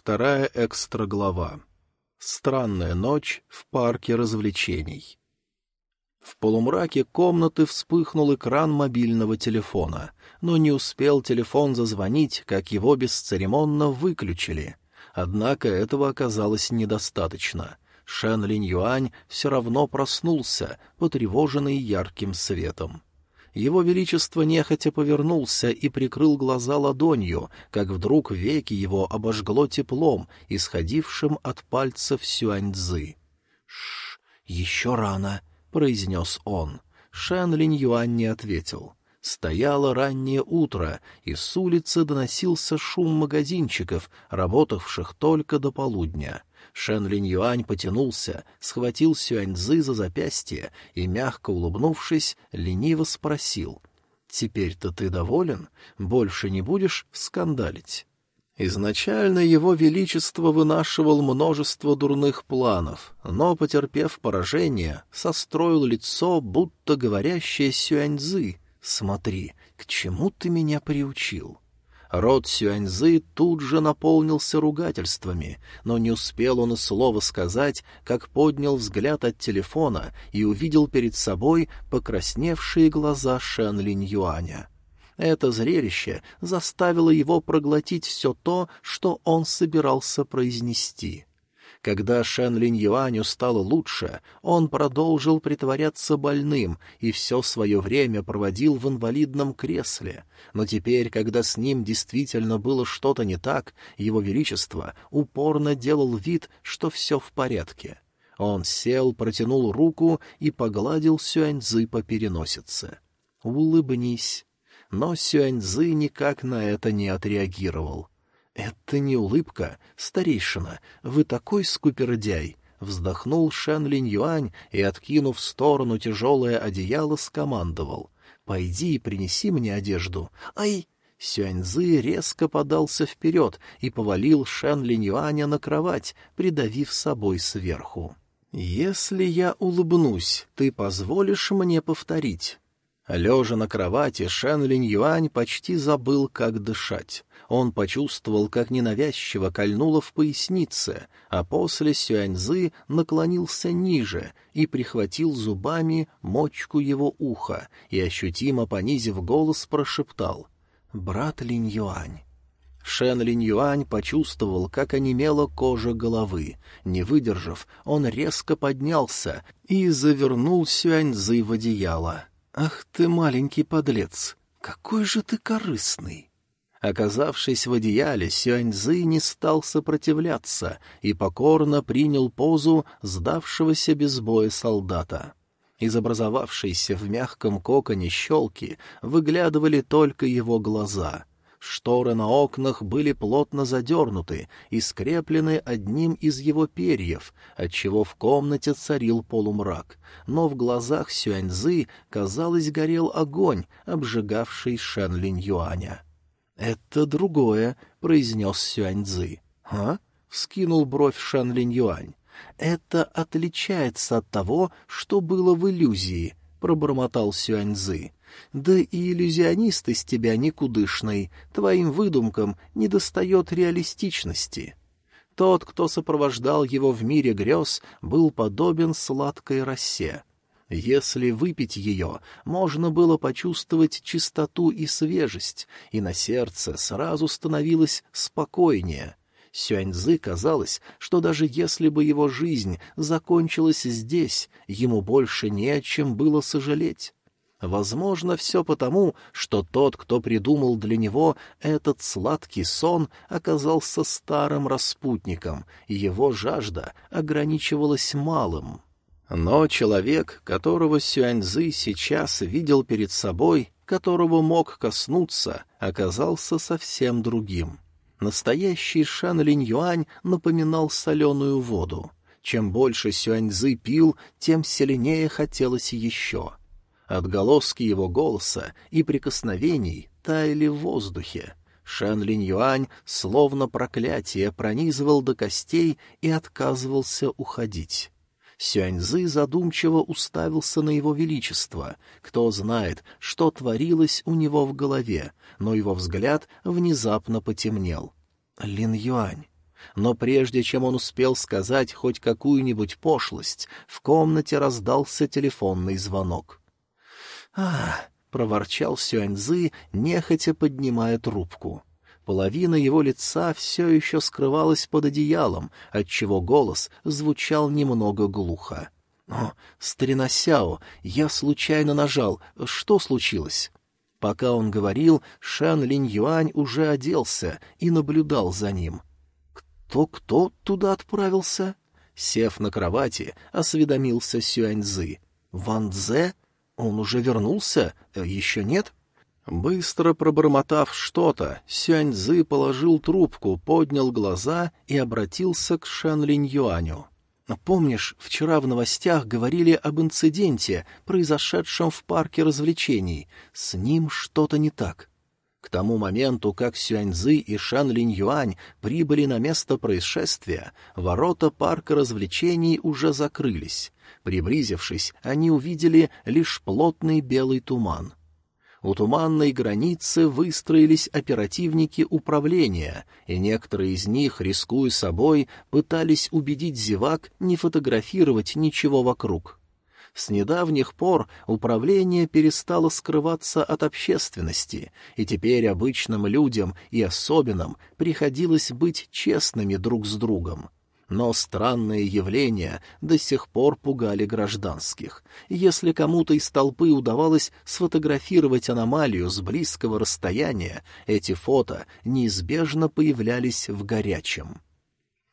Вторая экстра-глава. Странная ночь в парке развлечений. В полумраке комнаты вспыхнул экран мобильного телефона, но не успел телефон зазвонить, как его бесцеремонно выключили. Однако этого оказалось недостаточно. Шэн Линь Юань все равно проснулся, потревоженный ярким светом. Его Величество нехотя повернулся и прикрыл глаза ладонью, как вдруг веки его обожгло теплом, исходившим от пальцев Сюаньцзы. «Шш, еще рано», — произнес он. Шэн Линь Юань не ответил. Стояло раннее утро, и с улицы доносился шум магазинчиков, работавших только до полудня. Шен Линь Юань потянулся, схватил Сюаньзы за запястье и, мягко улыбнувшись, лениво спросил. «Теперь-то ты доволен? Больше не будешь скандалить?» Изначально его величество вынашивал множество дурных планов, но, потерпев поражение, состроил лицо, будто говорящее Сюаньзы. «Смотри, к чему ты меня приучил?» Рот Сюаньзы тут же наполнился ругательствами, но не успел он и слова сказать, как поднял взгляд от телефона и увидел перед собой покрасневшие глаза Шэн Линь Юаня. Это зрелище заставило его проглотить все то, что он собирался произнести. Когда Шэн Линь Юаню стало лучше, он продолжил притворяться больным и все свое время проводил в инвалидном кресле. Но теперь, когда с ним действительно было что-то не так, его величество упорно делал вид, что все в порядке. Он сел, протянул руку и погладил Сюаньзы по переносице. «Улыбнись». Но Сюаньзы никак на это не отреагировал. «Это не улыбка, старейшина, вы такой скупердяй!» Вздохнул Шэн Линь Юань и, откинув в сторону тяжелое одеяло, скомандовал. «Пойди и принеси мне одежду». «Ай!» Сюаньзы резко подался вперед и повалил Шэн Линь Юаня на кровать, придавив собой сверху. «Если я улыбнусь, ты позволишь мне повторить?» Лежа на кровати, Шэн Линь Юань почти забыл, как дышать. Он почувствовал, как ненавязчиво кольнуло в пояснице, а после Сюаньзы наклонился ниже и прихватил зубами мочку его уха и, ощутимо понизив голос, прошептал «Брат Линь Юань». Шен Линь Юань почувствовал, как онемела кожа головы. Не выдержав, он резко поднялся и завернул Сюаньзы в одеяло. «Ах ты, маленький подлец! Какой же ты корыстный!» Оказавшись в одеяле, Сюаньзы не стал сопротивляться и покорно принял позу сдавшегося без боя солдата. Из образовавшейся в мягком коконе щелки выглядывали только его глаза. Шторы на окнах были плотно задернуты и скреплены одним из его перьев, отчего в комнате царил полумрак, но в глазах Сюаньзы, казалось, горел огонь, обжигавший Шен Линь Юаня. «Это другое», — произнес Сюаньцзы. «А?» — вскинул бровь Шан Линь Юань. «Это отличается от того, что было в иллюзии», — пробормотал Сюаньцзы. «Да и иллюзионист из тебя никудышный, твоим выдумкам недостает реалистичности». Тот, кто сопровождал его в мире грез, был подобен сладкой росе. Если выпить ее, можно было почувствовать чистоту и свежесть, и на сердце сразу становилось спокойнее. Сюаньзы казалось, что даже если бы его жизнь закончилась здесь, ему больше не о чем было сожалеть. Возможно, все потому, что тот, кто придумал для него этот сладкий сон, оказался старым распутником, и его жажда ограничивалась малым. Но человек, которого Сюаньзы сейчас видел перед собой, которого мог коснуться, оказался совсем другим. Настоящий Шан Линь Юань напоминал соленую воду. Чем больше Сюаньзы пил, тем сильнее хотелось еще. Отголоски его голоса и прикосновений таяли в воздухе. Шан Линь Юань словно проклятие пронизывал до костей и отказывался уходить. Сюаньзы задумчиво уставился на его величество. Кто знает, что творилось у него в голове, но его взгляд внезапно потемнел. Лин Юань. Но прежде чем он успел сказать хоть какую-нибудь пошлость, в комнате раздался телефонный звонок. «А, — проворчал Сюаньзы, нехотя поднимая трубку. Половина его лица все еще скрывалась под одеялом, отчего голос звучал немного глухо. «О, старина Сяо, я случайно нажал. Что случилось?» Пока он говорил, Шан Линь Юань уже оделся и наблюдал за ним. «Кто-кто туда отправился?» Сев на кровати, осведомился Сюаньзы. «Ван Дзе? Он уже вернулся? Э, еще нет?» Быстро пробормотав что-то, Сюаньзы положил трубку, поднял глаза и обратился к Шан Линь Юаню. Помнишь, вчера в новостях говорили об инциденте, произошедшем в парке развлечений. С ним что-то не так. К тому моменту, как Сюаньзы и Шан Линь Юань прибыли на место происшествия, ворота парка развлечений уже закрылись. Приблизившись, они увидели лишь плотный белый туман. У туманной границы выстроились оперативники управления, и некоторые из них, рискуя собой, пытались убедить зевак не фотографировать ничего вокруг. С недавних пор управление перестало скрываться от общественности, и теперь обычным людям и особенным приходилось быть честными друг с другом. Но странные явления до сих пор пугали гражданских. Если кому-то из толпы удавалось сфотографировать аномалию с близкого расстояния, эти фото неизбежно появлялись в горячем.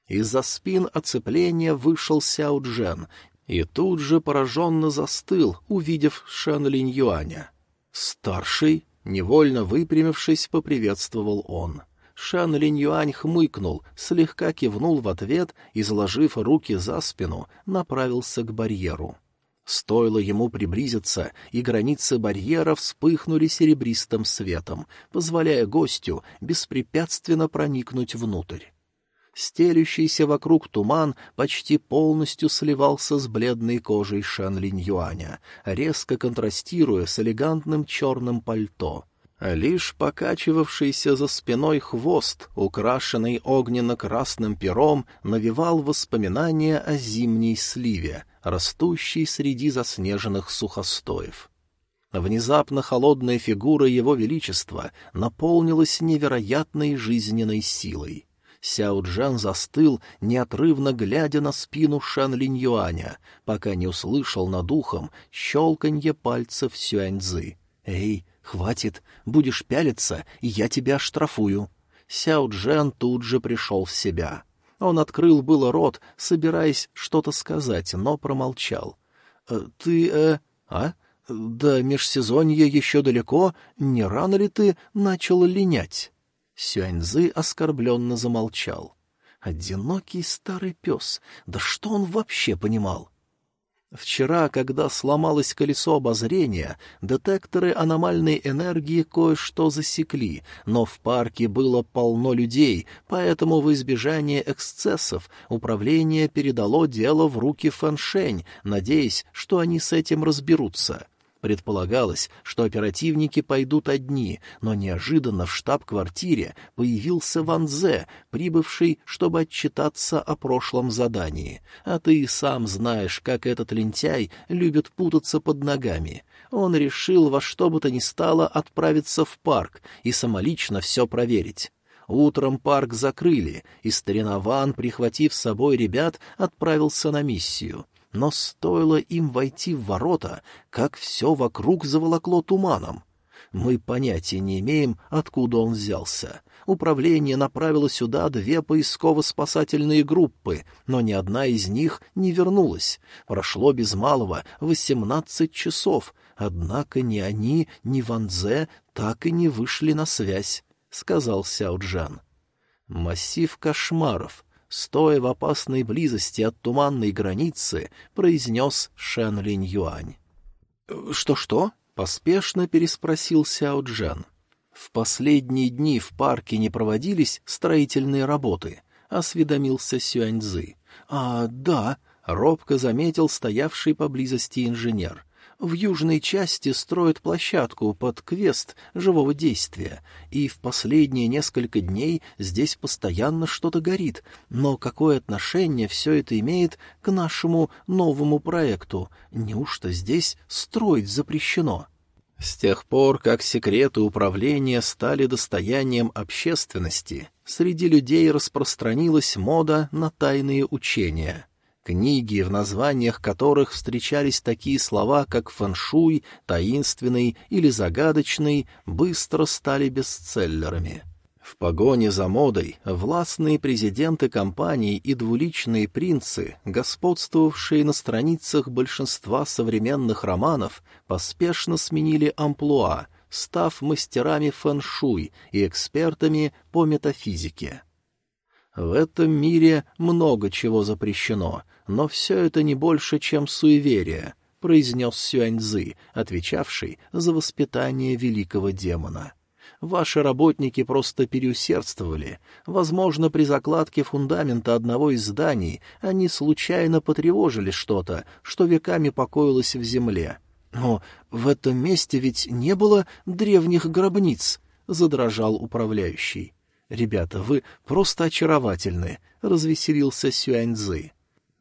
Из-за спин оцепления вышел Сяо Джен и тут же пораженно застыл, увидев Шэн Линь Юаня. «Старший?» — невольно выпрямившись, поприветствовал он. — Шан Линь Юань хмыкнул, слегка кивнул в ответ и, заложив руки за спину, направился к барьеру. Стоило ему приблизиться, и границы барьера вспыхнули серебристым светом, позволяя гостю беспрепятственно проникнуть внутрь. Стелющийся вокруг туман почти полностью сливался с бледной кожей Шан Линь Юаня, резко контрастируя с элегантным черным пальто — Лишь покачивавшийся за спиной хвост, украшенный огненно-красным пером, навевал воспоминания о зимней сливе, растущей среди заснеженных сухостоев. Внезапно холодная фигура его величества наполнилась невероятной жизненной силой. Сяо Джан застыл, неотрывно глядя на спину Шан Линь Юаня, пока не услышал над ухом щелканье пальцев Сюаньзы. «Эй, «Хватит, будешь пялиться, и я тебя штрафую». Сяо Джен тут же пришел в себя. Он открыл было рот, собираясь что-то сказать, но промолчал. «Э, «Ты, э... а? Да межсезонье еще далеко, не рано ли ты начал линять?» Сюаньзы оскорбленно замолчал. «Одинокий старый пес, да что он вообще понимал?» Вчера, когда сломалось колесо обозрения, детекторы аномальной энергии кое-что засекли, но в парке было полно людей, поэтому в избежание эксцессов управление передало дело в руки Фэншень, надеясь, что они с этим разберутся. Предполагалось, что оперативники пойдут одни, но неожиданно в штаб-квартире появился Ван Зе, прибывший, чтобы отчитаться о прошлом задании. А ты и сам знаешь, как этот лентяй любит путаться под ногами. Он решил во что бы то ни стало отправиться в парк и самолично все проверить. Утром парк закрыли, и старина Ван, прихватив с собой ребят, отправился на миссию — но стоило им войти в ворота, как все вокруг заволокло туманом. Мы понятия не имеем, откуда он взялся. Управление направило сюда две поисково-спасательные группы, но ни одна из них не вернулась. Прошло без малого восемнадцать часов, однако ни они, ни Ванзе так и не вышли на связь, — сказал Сяоджан. Массив кошмаров, стоя в опасной близости от туманной границы, произнес Шэн Линь Юань. «Что-что?» — поспешно переспросил Сяо Джан. «В последние дни в парке не проводились строительные работы», — осведомился Сюаньзы. «А, да», — робко заметил стоявший поблизости инженер. В южной части строят площадку под квест живого действия, и в последние несколько дней здесь постоянно что-то горит. Но какое отношение все это имеет к нашему новому проекту? Неужто здесь строить запрещено?» С тех пор, как секреты управления стали достоянием общественности, среди людей распространилась мода на тайные учения. Книги, в названиях которых встречались такие слова, как фэншуй, таинственный или загадочный, быстро стали бестселлерами. В погоне за модой властные президенты компаний и двуличные принцы, господствовавшие на страницах большинства современных романов, поспешно сменили амплуа, став мастерами фэншуй и экспертами по метафизике. В этом мире много чего запрещено, но все это не больше, чем суеверие, произнес Сюаньзы, отвечавший за воспитание великого демона. — Ваши работники просто переусердствовали. Возможно, при закладке фундамента одного из зданий они случайно потревожили что-то, что веками покоилось в земле. Но в этом месте ведь не было древних гробниц, — задрожал управляющий. — Ребята, вы просто очаровательны, — развеселился Сюаньзы.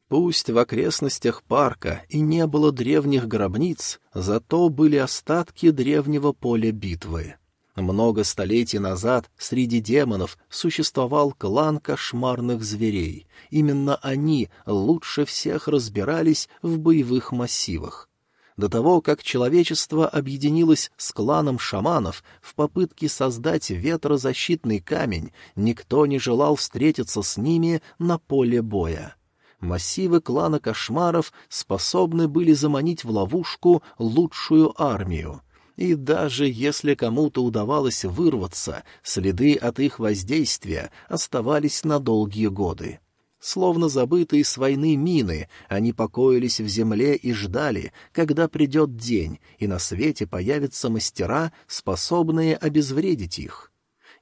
Пусть в окрестностях парка и не было древних гробниц, зато были остатки древнего поля битвы. Много столетий назад среди демонов существовал клан кошмарных зверей. Именно они лучше всех разбирались в боевых массивах. До того, как человечество объединилось с кланом шаманов в попытке создать ветрозащитный камень, никто не желал встретиться с ними на поле боя. Массивы клана кошмаров способны были заманить в ловушку лучшую армию — и даже если кому-то удавалось вырваться, следы от их воздействия оставались на долгие годы. Словно забытые с войны мины, они покоились в земле и ждали, когда придет день, и на свете появятся мастера, способные обезвредить их.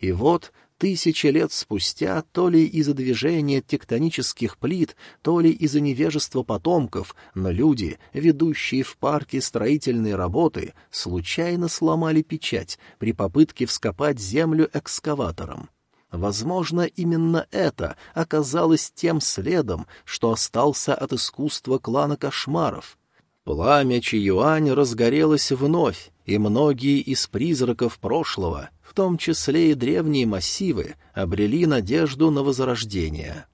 И вот Тысячи лет спустя, то ли из-за движения тектонических плит, то ли из-за невежества потомков, но люди, ведущие в парке строительные работы, случайно сломали печать при попытке вскопать землю экскаватором. Возможно, именно это оказалось тем следом, что остался от искусства клана кошмаров. Пламя Чиюань разгорелось вновь, и многие из призраков прошлого — в том числе и древние массивы, обрели надежду на возрождение.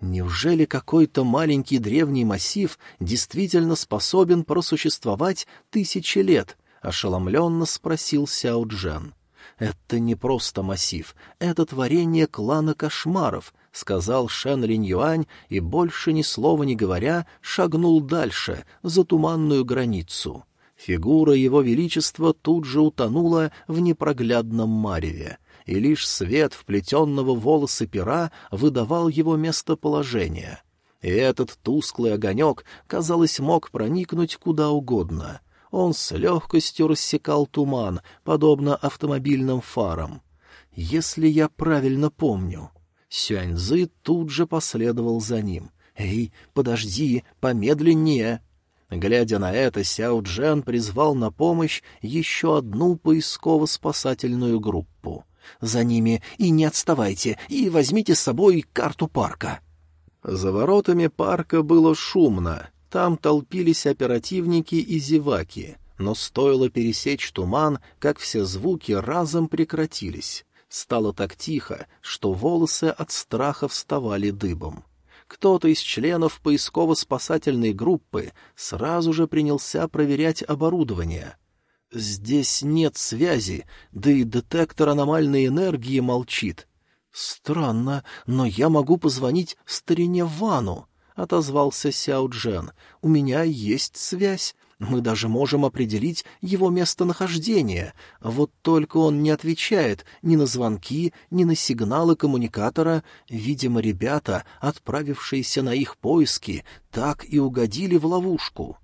Неужели какой-то маленький древний массив действительно способен просуществовать тысячи лет? — ошеломленно спросил Сяо Джен. «Это не просто массив, это творение клана кошмаров», — сказал Шен Линь Юань и, больше ни слова не говоря, шагнул дальше, за туманную границу. Фигура его величества тут же утонула в непроглядном мареве, и лишь свет вплетенного волосы пера выдавал его местоположение. И этот тусклый огонек, казалось, мог проникнуть куда угодно. Он с легкостью рассекал туман, подобно автомобильным фарам. Если я правильно помню... Сюаньзы тут же последовал за ним. «Эй, подожди, помедленнее!» Глядя на это, Сяо Джен призвал на помощь еще одну поисково-спасательную группу. «За ними и не отставайте, и возьмите с собой карту парка». За воротами парка было шумно, там толпились оперативники и зеваки, но стоило пересечь туман, как все звуки разом прекратились. Стало так тихо, что волосы от страха вставали дыбом кто-то из членов поисково-спасательной группы сразу же принялся проверять оборудование. Здесь нет связи, да и детектор аномальной энергии молчит. Странно, но я могу позвонить старине Вану, — отозвался Сяо Джен. У меня есть связь. Мы даже можем определить его местонахождение. Вот только он не отвечает ни на звонки, ни на сигналы коммуникатора. Видимо, ребята, отправившиеся на их поиски, так и угодили в ловушку.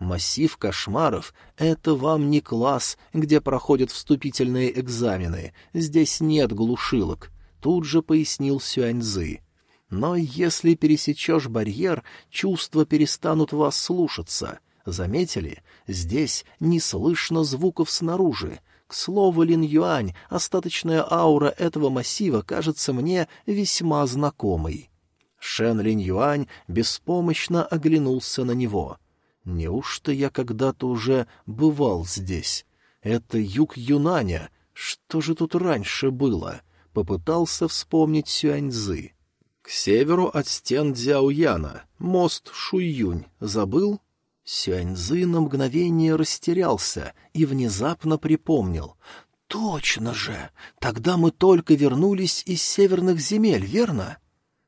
Массив кошмаров — это вам не класс, где проходят вступительные экзамены. Здесь нет глушилок. Тут же пояснил Сюаньзы. Но если пересечешь барьер, чувства перестанут вас слушаться — Заметили? Здесь не слышно звуков снаружи. К слову, Лин Юань, остаточная аура этого массива кажется мне весьма знакомой. Шен Лин Юань беспомощно оглянулся на него. Неужто я когда-то уже бывал здесь? Это юг Юнаня. Что же тут раньше было? Попытался вспомнить Сюаньзы. К северу от стен Дзяояна, мост Шуюнь. Забыл? Сюаньзы на мгновение растерялся и внезапно припомнил. «Точно же! Тогда мы только вернулись из северных земель, верно?»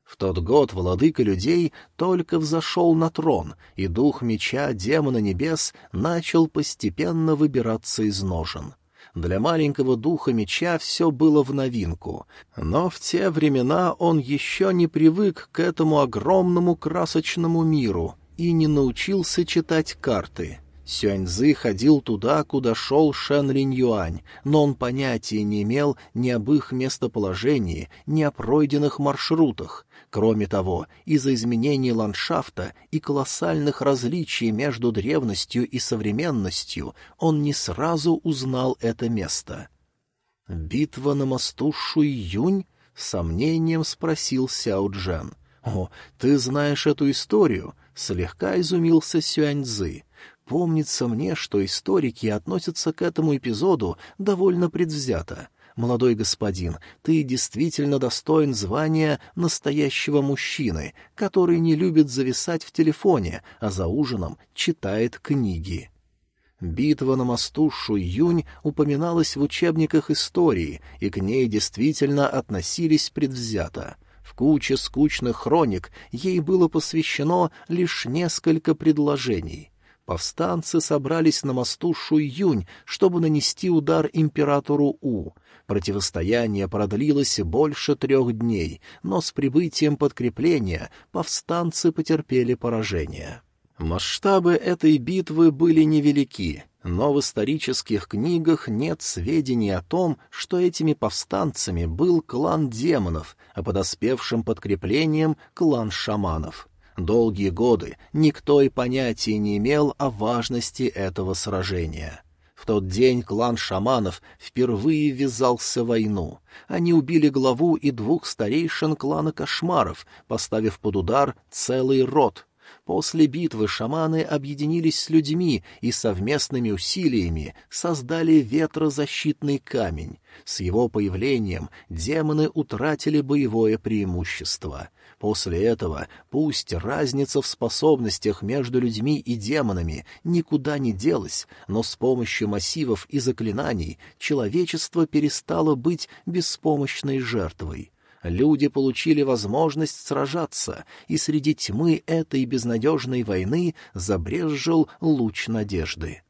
В тот год владыка людей только взошел на трон, и дух меча демона небес начал постепенно выбираться из ножен. Для маленького духа меча все было в новинку, но в те времена он еще не привык к этому огромному красочному миру и не научился читать карты. Сюаньзы ходил туда, куда шел Шен Линь Юань, но он понятия не имел ни об их местоположении, ни о пройденных маршрутах. Кроме того, из-за изменений ландшафта и колоссальных различий между древностью и современностью он не сразу узнал это место. «Битва на мосту Шуй-Юнь?» — сомнением спросил Сяо Джен. «О, ты знаешь эту историю?» — слегка изумился Сюаньзы. «Помнится мне, что историки относятся к этому эпизоду довольно предвзято. Молодой господин, ты действительно достоин звания настоящего мужчины, который не любит зависать в телефоне, а за ужином читает книги». Битва на мосту Шуюнь упоминалась в учебниках истории, и к ней действительно относились предвзято. В куче скучных хроник ей было посвящено лишь несколько предложений. Повстанцы собрались на мосту Шуйюнь, чтобы нанести удар императору У. Противостояние продлилось больше трех дней, но с прибытием подкрепления повстанцы потерпели поражение. Масштабы этой битвы были невелики, но в исторических книгах нет сведений о том, что этими повстанцами был клан демонов, а подоспевшим подкреплением — клан шаманов. Долгие годы никто и понятия не имел о важности этого сражения. В тот день клан шаманов впервые ввязался в войну. Они убили главу и двух старейшин клана кошмаров, поставив под удар целый род — После битвы шаманы объединились с людьми и совместными усилиями создали ветрозащитный камень. С его появлением демоны утратили боевое преимущество. После этого пусть разница в способностях между людьми и демонами никуда не делась, но с помощью массивов и заклинаний человечество перестало быть беспомощной жертвой люди получили возможность сражаться, и среди тьмы этой безнадежной войны забрезжил луч надежды.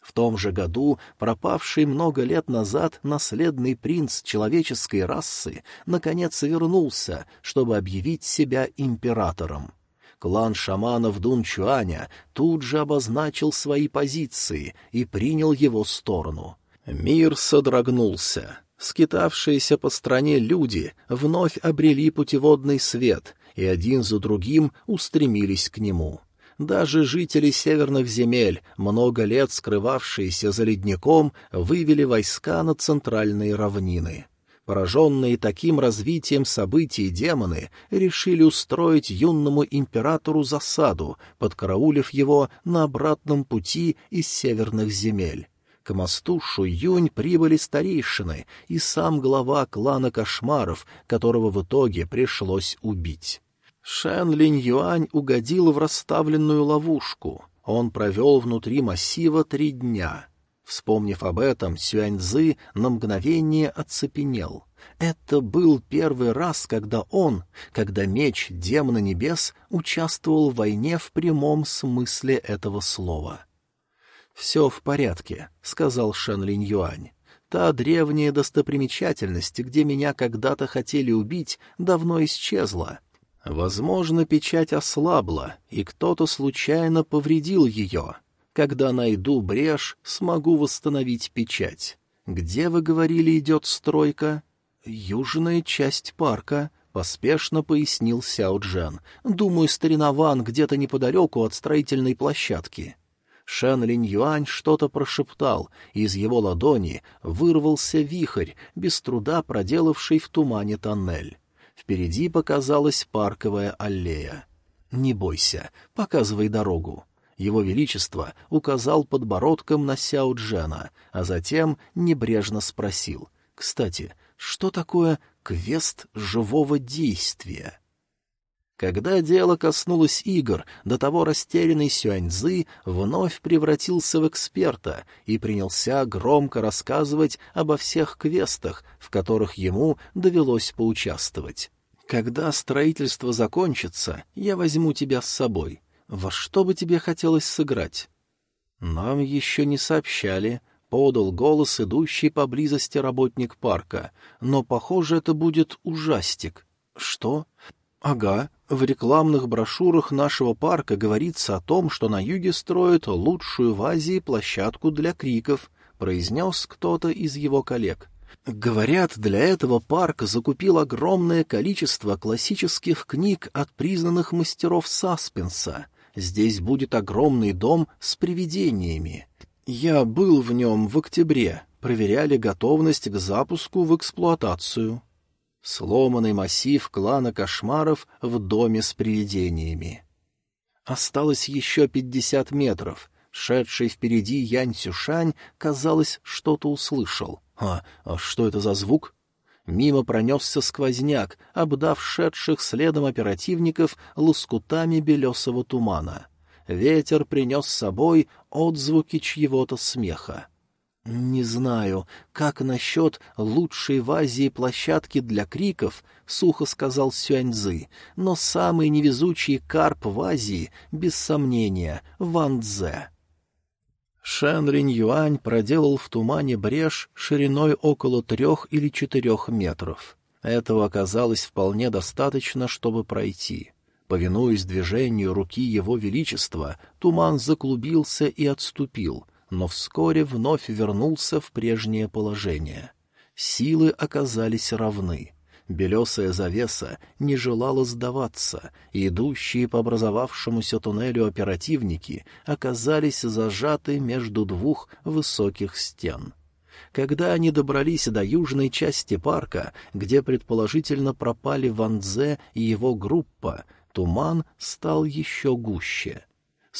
В том же году пропавший много лет назад наследный принц человеческой расы наконец вернулся, чтобы объявить себя императором. Клан шаманов Дунчуаня тут же обозначил свои позиции и принял его сторону. Мир содрогнулся. Скитавшиеся по стране люди вновь обрели путеводный свет и один за другим устремились к нему. Даже жители северных земель, много лет скрывавшиеся за ледником, вывели войска на центральные равнины. Пораженные таким развитием событий демоны решили устроить юному императору засаду, подкараулив его на обратном пути из северных земель. К мосту Шуюнь прибыли старейшины и сам глава клана кошмаров, которого в итоге пришлось убить. Шэн Линь Юань угодил в расставленную ловушку. Он провел внутри массива три дня. Вспомнив об этом, Сюаньзы на мгновение оцепенел. Это был первый раз, когда он, когда меч демона небес, участвовал в войне в прямом смысле этого слова. «Все в порядке», — сказал Шэн Линь Юань. «Та древняя достопримечательность, где меня когда-то хотели убить, давно исчезла. Возможно, печать ослабла, и кто-то случайно повредил ее. Когда найду брешь, смогу восстановить печать. Где, вы говорили, идет стройка?» «Южная часть парка», — поспешно пояснил Сяо Джен. «Думаю, старина Ван где-то неподалеку от строительной площадки». Шэн Линь Юань что-то прошептал, и из его ладони вырвался вихрь, без труда проделавший в тумане тоннель. Впереди показалась парковая аллея. «Не бойся, показывай дорогу». Его Величество указал подбородком на Сяо Джена, а затем небрежно спросил. «Кстати, что такое квест живого действия?» Когда дело коснулось игр, до того растерянный Сюаньзы вновь превратился в эксперта и принялся громко рассказывать обо всех квестах, в которых ему довелось поучаствовать. «Когда строительство закончится, я возьму тебя с собой. Во что бы тебе хотелось сыграть?» «Нам еще не сообщали», — подал голос идущий поблизости работник парка, «но, похоже, это будет ужастик». «Что?» «Ага, в рекламных брошюрах нашего парка говорится о том, что на юге строят лучшую в Азии площадку для криков», — произнес кто-то из его коллег. «Говорят, для этого парк закупил огромное количество классических книг от признанных мастеров саспенса. Здесь будет огромный дом с привидениями. Я был в нем в октябре, проверяли готовность к запуску в эксплуатацию». Сломанный массив клана кошмаров в доме с привидениями. Осталось еще пятьдесят метров. Шедший впереди Янь Цюшань, казалось, что-то услышал. А, а что это за звук? Мимо пронесся сквозняк, обдав шедших следом оперативников лоскутами белесого тумана. Ветер принес с собой отзвуки чьего-то смеха. «Не знаю, как насчет лучшей в Азии площадки для криков», — сухо сказал Сюаньзы, «но самый невезучий карп в Азии, без сомнения, Ван Цзэ». Шэн Ринь Юань проделал в тумане брешь шириной около трех или четырех метров. Этого оказалось вполне достаточно, чтобы пройти. Повинуясь движению руки его величества, туман заклубился и отступил — но вскоре вновь вернулся в прежнее положение. Силы оказались равны. Белесая завеса не желала сдаваться, и идущие по образовавшемуся туннелю оперативники оказались зажаты между двух высоких стен. Когда они добрались до южной части парка, где предположительно пропали Ван Дзе и его группа, туман стал еще гуще.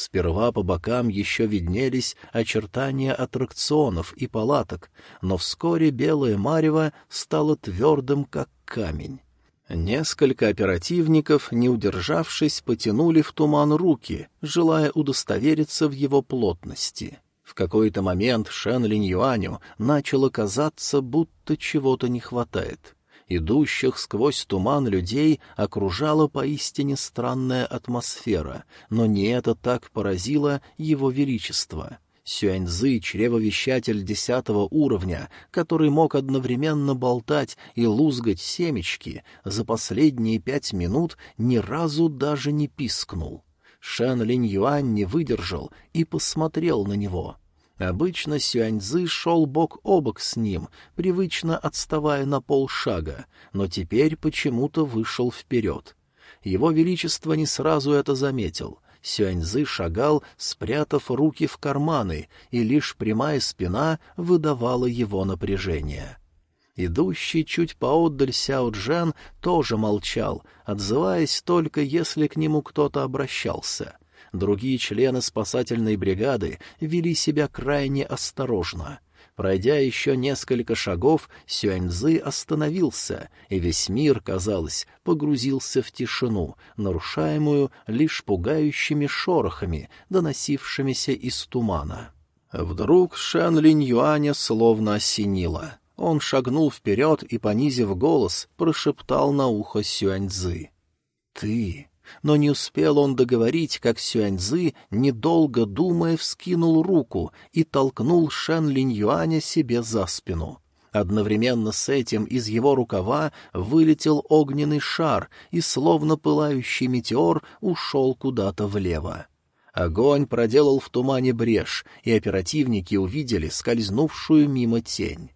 Сперва по бокам еще виднелись очертания аттракционов и палаток, но вскоре белое марево стало твердым, как камень. Несколько оперативников, не удержавшись, потянули в туман руки, желая удостовериться в его плотности. В какой-то момент Шен Линь Юаню начало казаться, будто чего-то не хватает. Идущих сквозь туман людей окружала поистине странная атмосфера, но не это так поразило его величество. Сюаньзы — чревовещатель десятого уровня, который мог одновременно болтать и лузгать семечки, за последние пять минут ни разу даже не пискнул. Шэн Линь Юань не выдержал и посмотрел на него — Обычно Сюаньзы шел бок о бок с ним, привычно отставая на полшага, но теперь почему-то вышел вперед. Его Величество не сразу это заметил. Сюаньзы шагал, спрятав руки в карманы, и лишь прямая спина выдавала его напряжение. Идущий чуть поотдаль Сяо Джен тоже молчал, отзываясь только, если к нему кто-то обращался — Другие члены спасательной бригады вели себя крайне осторожно. Пройдя еще несколько шагов, Сюаньзы остановился, и весь мир, казалось, погрузился в тишину, нарушаемую лишь пугающими шорохами, доносившимися из тумана. Вдруг Шэн Линь Юаня словно осенило. Он шагнул вперед и, понизив голос, прошептал на ухо Сюаньзы. «Ты но не успел он договорить, как Сюаньзы, недолго думая, вскинул руку и толкнул Шэн Линь Юаня себе за спину. Одновременно с этим из его рукава вылетел огненный шар и, словно пылающий метеор, ушел куда-то влево. Огонь проделал в тумане брешь, и оперативники увидели скользнувшую мимо тень.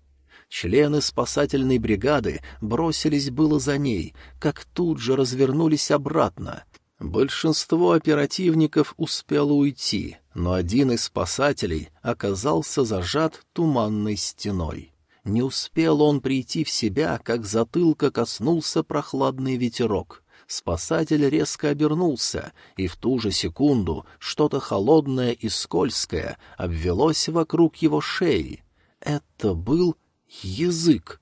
Члены спасательной бригады бросились было за ней, как тут же развернулись обратно. Большинство оперативников успело уйти, но один из спасателей оказался зажат туманной стеной. Не успел он прийти в себя, как затылка коснулся прохладный ветерок. Спасатель резко обернулся, и в ту же секунду что-то холодное и скользкое обвелось вокруг его шеи. Это был язык.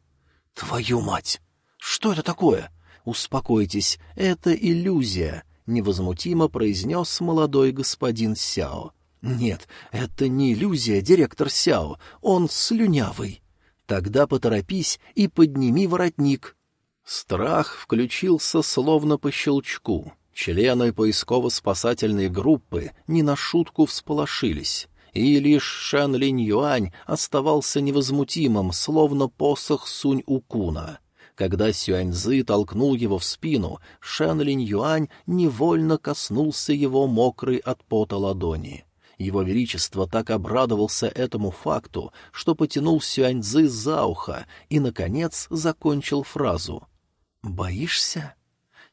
«Твою мать! Что это такое?» «Успокойтесь, это иллюзия», — невозмутимо произнес молодой господин Сяо. «Нет, это не иллюзия, директор Сяо, он слюнявый». «Тогда поторопись и подними воротник». Страх включился словно по щелчку. Члены поисково-спасательной группы не на шутку всполошились и лишь Шан Линь Юань оставался невозмутимым, словно посох Сунь Укуна. Когда Сюаньзы толкнул его в спину, Шэн Линь Юань невольно коснулся его мокрой от пота ладони. Его Величество так обрадовался этому факту, что потянул Сюаньзы за ухо и, наконец, закончил фразу. «Боишься?»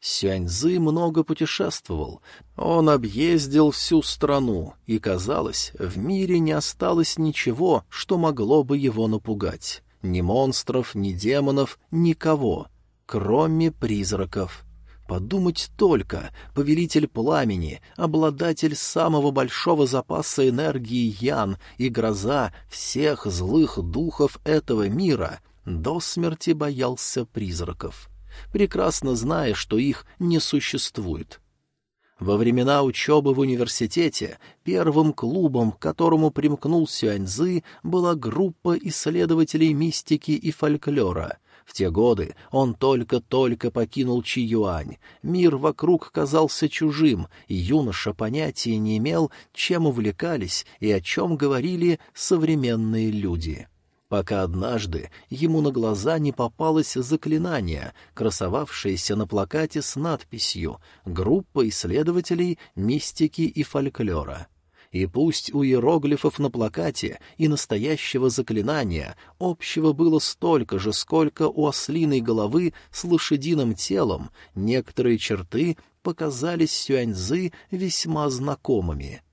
Сюаньзы много путешествовал. Он объездил всю страну, и, казалось, в мире не осталось ничего, что могло бы его напугать. Ни монстров, ни демонов, никого, кроме призраков. Подумать только, повелитель пламени, обладатель самого большого запаса энергии Ян и гроза всех злых духов этого мира, до смерти боялся призраков, прекрасно зная, что их не существует. Во времена учебы в университете первым клубом, к которому примкнул Сюаньзы, была группа исследователей мистики и фольклора. В те годы он только-только покинул Чиюань. Мир вокруг казался чужим, и юноша понятия не имел, чем увлекались и о чем говорили современные люди пока однажды ему на глаза не попалось заклинание, красовавшееся на плакате с надписью «Группа исследователей мистики и фольклора». И пусть у иероглифов на плакате и настоящего заклинания общего было столько же, сколько у ослиной головы с лошадиным телом, некоторые черты показались Сюаньзы весьма знакомыми —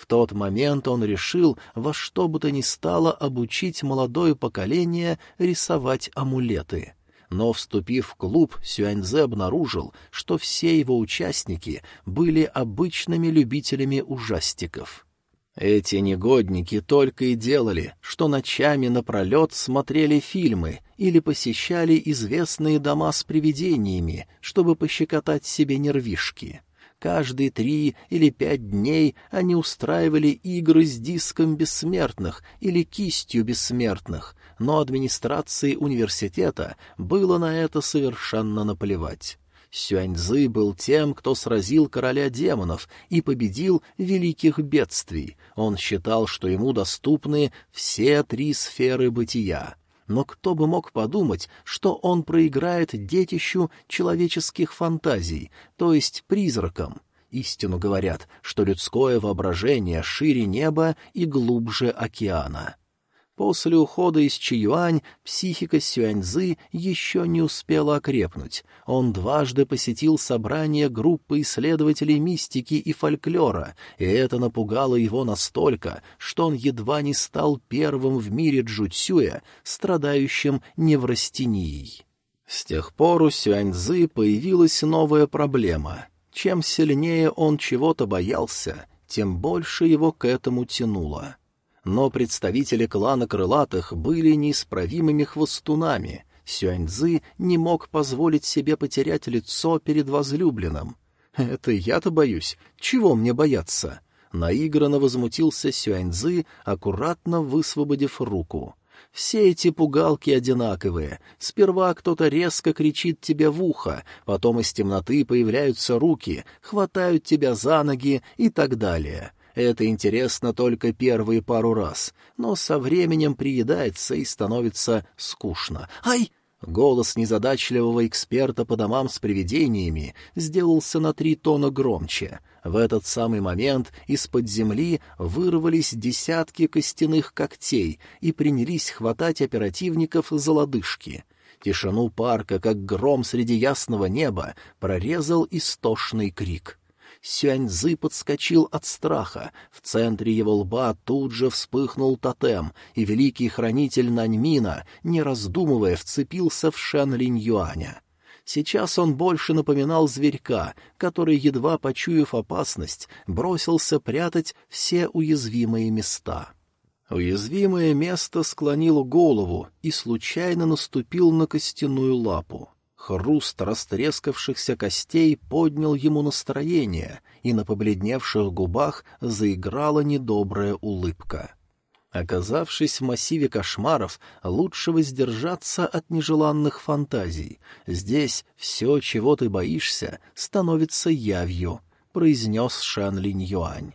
в тот момент он решил во что бы то ни стало обучить молодое поколение рисовать амулеты. Но, вступив в клуб, Сюаньзе обнаружил, что все его участники были обычными любителями ужастиков. Эти негодники только и делали, что ночами напролет смотрели фильмы или посещали известные дома с привидениями, чтобы пощекотать себе нервишки. Каждые три или пять дней они устраивали игры с диском бессмертных или кистью бессмертных, но администрации университета было на это совершенно наплевать. Сюаньзы был тем, кто сразил короля демонов и победил великих бедствий. Он считал, что ему доступны все три сферы бытия но кто бы мог подумать, что он проиграет детищу человеческих фантазий, то есть призракам. Истину говорят, что людское воображение шире неба и глубже океана. После ухода из Чиюань психика Сюаньзы еще не успела окрепнуть. Он дважды посетил собрание группы исследователей мистики и фольклора, и это напугало его настолько, что он едва не стал первым в мире Джуцюя, страдающим неврастенией. С тех пор у Сюаньзы появилась новая проблема. Чем сильнее он чего-то боялся, тем больше его к этому тянуло но представители клана крылатых были неисправимыми хвостунами. Сюаньзы не мог позволить себе потерять лицо перед возлюбленным. «Это я-то боюсь. Чего мне бояться?» Наигранно возмутился Сюаньзы, аккуратно высвободив руку. Все эти пугалки одинаковые. Сперва кто-то резко кричит тебе в ухо, потом из темноты появляются руки, хватают тебя за ноги и так далее. Это интересно только первые пару раз, но со временем приедается и становится скучно. «Ай!» Голос незадачливого эксперта по домам с привидениями сделался на три тона громче. В этот самый момент из-под земли вырвались десятки костяных когтей и принялись хватать оперативников за лодыжки. Тишину парка, как гром среди ясного неба, прорезал истошный крик — Сюаньзы подскочил от страха. В центре его лба тут же вспыхнул тотем, и великий хранитель Наньмина, не раздумывая, вцепился в Шэн Линь Юаня. Сейчас он больше напоминал зверька, который, едва почуяв опасность, бросился прятать все уязвимые места. Уязвимое место склонил голову и случайно наступил на костяную лапу. Хруст растрескавшихся костей поднял ему настроение, и на побледневших губах заиграла недобрая улыбка. Оказавшись в массиве кошмаров, лучше воздержаться от нежеланных фантазий. Здесь все, чего ты боишься, становится явью, — произнес Шан Линь Юань.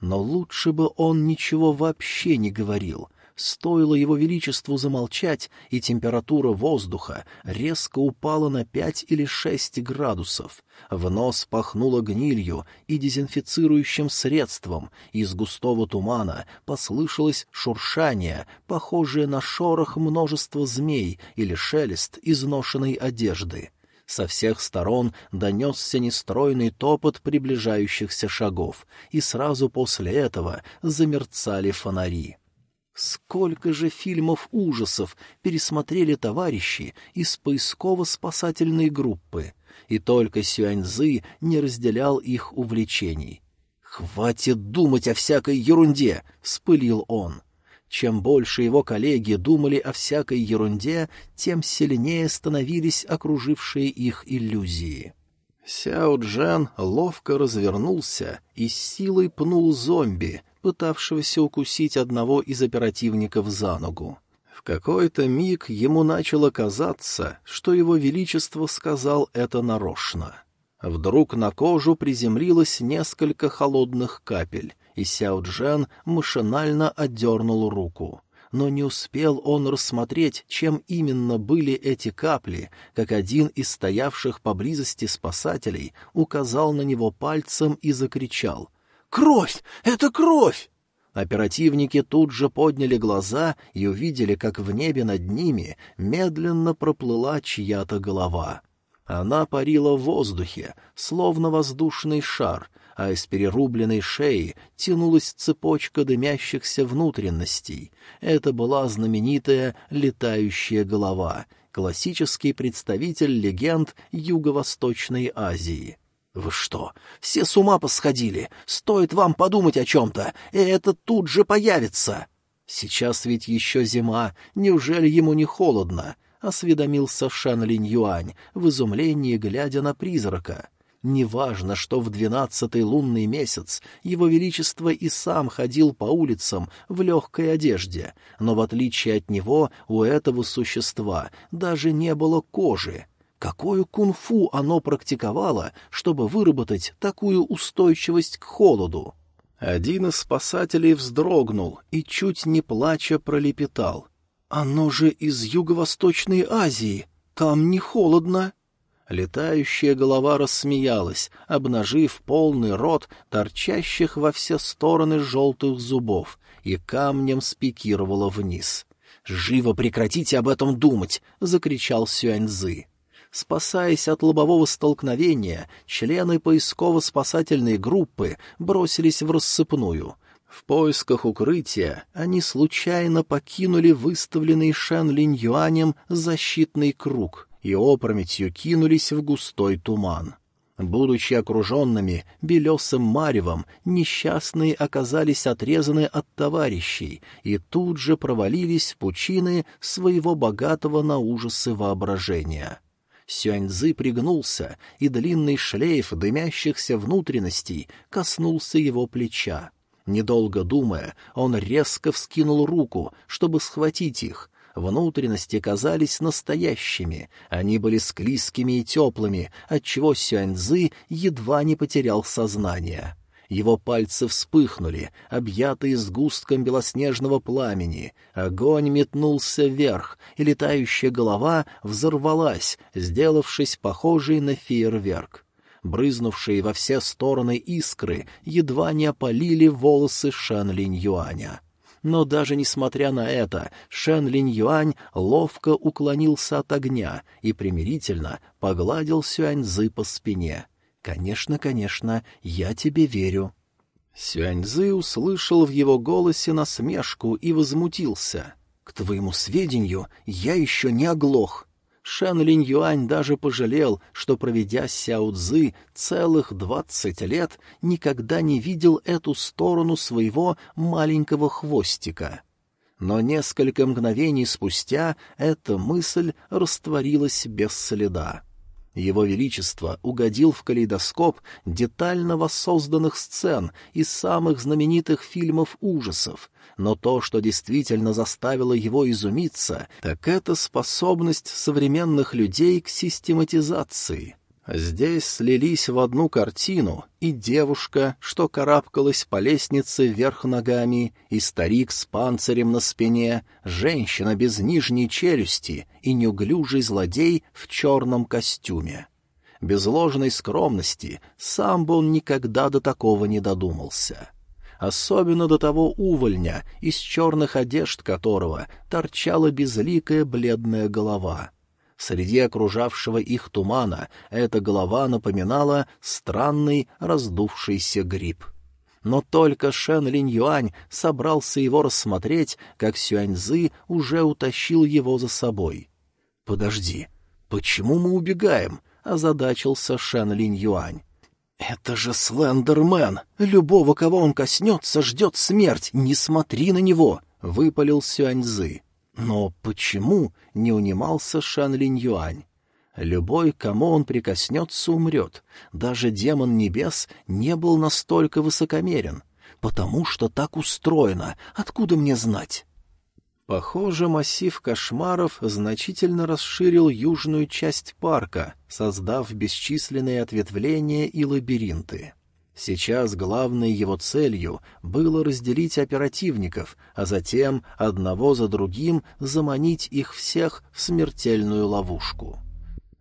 Но лучше бы он ничего вообще не говорил — Стоило его величеству замолчать, и температура воздуха резко упала на пять или шесть градусов. В нос пахнуло гнилью и дезинфицирующим средством, из густого тумана послышалось шуршание, похожее на шорох множества змей или шелест изношенной одежды. Со всех сторон донесся нестройный топот приближающихся шагов, и сразу после этого замерцали фонари. Сколько же фильмов ужасов пересмотрели товарищи из поисково-спасательной группы, и только Сюаньзы не разделял их увлечений. «Хватит думать о всякой ерунде!» — вспылил он. Чем больше его коллеги думали о всякой ерунде, тем сильнее становились окружившие их иллюзии. Сяо Джен ловко развернулся и силой пнул зомби, пытавшегося укусить одного из оперативников за ногу. В какой-то миг ему начало казаться, что его величество сказал это нарочно. Вдруг на кожу приземлилось несколько холодных капель, и Сяо Джен машинально отдернул руку. Но не успел он рассмотреть, чем именно были эти капли, как один из стоявших поблизости спасателей указал на него пальцем и закричал — «Кровь! Это кровь!» Оперативники тут же подняли глаза и увидели, как в небе над ними медленно проплыла чья-то голова. Она парила в воздухе, словно воздушный шар, а из перерубленной шеи тянулась цепочка дымящихся внутренностей. Это была знаменитая летающая голова, классический представитель легенд Юго-Восточной Азии. «Вы что, все с ума посходили? Стоит вам подумать о чем-то, и это тут же появится!» «Сейчас ведь еще зима, неужели ему не холодно?» — осведомился Шан Линь Юань, в изумлении глядя на призрака. Неважно, что в двенадцатый лунный месяц его величество и сам ходил по улицам в легкой одежде, но в отличие от него у этого существа даже не было кожи. Какое кунг-фу оно практиковало, чтобы выработать такую устойчивость к холоду? Один из спасателей вздрогнул и, чуть не плача, пролепетал. «Оно же из Юго-Восточной Азии. Там не холодно». Летающая голова рассмеялась, обнажив полный рот торчащих во все стороны желтых зубов, и камнем спикировала вниз. «Живо прекратите об этом думать!» — закричал Сюаньзы. Спасаясь от лобового столкновения, члены поисково-спасательной группы бросились в рассыпную. В поисках укрытия они случайно покинули выставленный Шен Линь Юанем защитный круг и опрометью кинулись в густой туман. Будучи окруженными белесым маревом, несчастные оказались отрезаны от товарищей и тут же провалились в пучины своего богатого на ужасы воображения. Сюаньзы пригнулся, и длинный шлейф дымящихся внутренностей коснулся его плеча. Недолго думая, он резко вскинул руку, чтобы схватить их. Внутренности казались настоящими, они были склизкими и теплыми, отчего Сюаньзы едва не потерял сознание. Его пальцы вспыхнули, объятые сгустком белоснежного пламени. Огонь метнулся вверх, и летающая голова взорвалась, сделавшись похожей на фейерверк. Брызнувшие во все стороны искры едва не опалили волосы Шэн Линь Юаня. Но даже несмотря на это, Шэн Линь Юань ловко уклонился от огня и примирительно погладил Сюаньзы по спине — «Конечно, конечно, я тебе верю». Сюаньзы услышал в его голосе насмешку и возмутился. «К твоему сведению, я еще не оглох». Шэн Линь Юань даже пожалел, что, проведя Сяо Цзы целых двадцать лет, никогда не видел эту сторону своего маленького хвостика. Но несколько мгновений спустя эта мысль растворилась без следа. Его Величество угодил в калейдоскоп детально воссозданных сцен из самых знаменитых фильмов ужасов, но то, что действительно заставило его изумиться, так это способность современных людей к систематизации. Здесь слились в одну картину и девушка, что карабкалась по лестнице вверх ногами, и старик с панцирем на спине, женщина без нижней челюсти и неуклюжий злодей в черном костюме. Без ложной скромности сам бы он никогда до такого не додумался. Особенно до того увольня, из черных одежд которого торчала безликая бледная голова — Среди окружавшего их тумана эта голова напоминала странный раздувшийся гриб. Но только Шен Линь Юань собрался его рассмотреть, как Сюаньзы уже утащил его за собой. — Подожди, почему мы убегаем? — озадачился Шен Линь Юань. — Это же Слендермен! Любого, кого он коснется, ждет смерть! Не смотри на него! — выпалил Сюаньзы. Но почему не унимался Шан Линь Юань? Любой, кому он прикоснется, умрет. Даже демон небес не был настолько высокомерен. Потому что так устроено. Откуда мне знать? Похоже, массив кошмаров значительно расширил южную часть парка, создав бесчисленные ответвления и лабиринты. Сейчас главной его целью было разделить оперативников, а затем одного за другим заманить их всех в смертельную ловушку.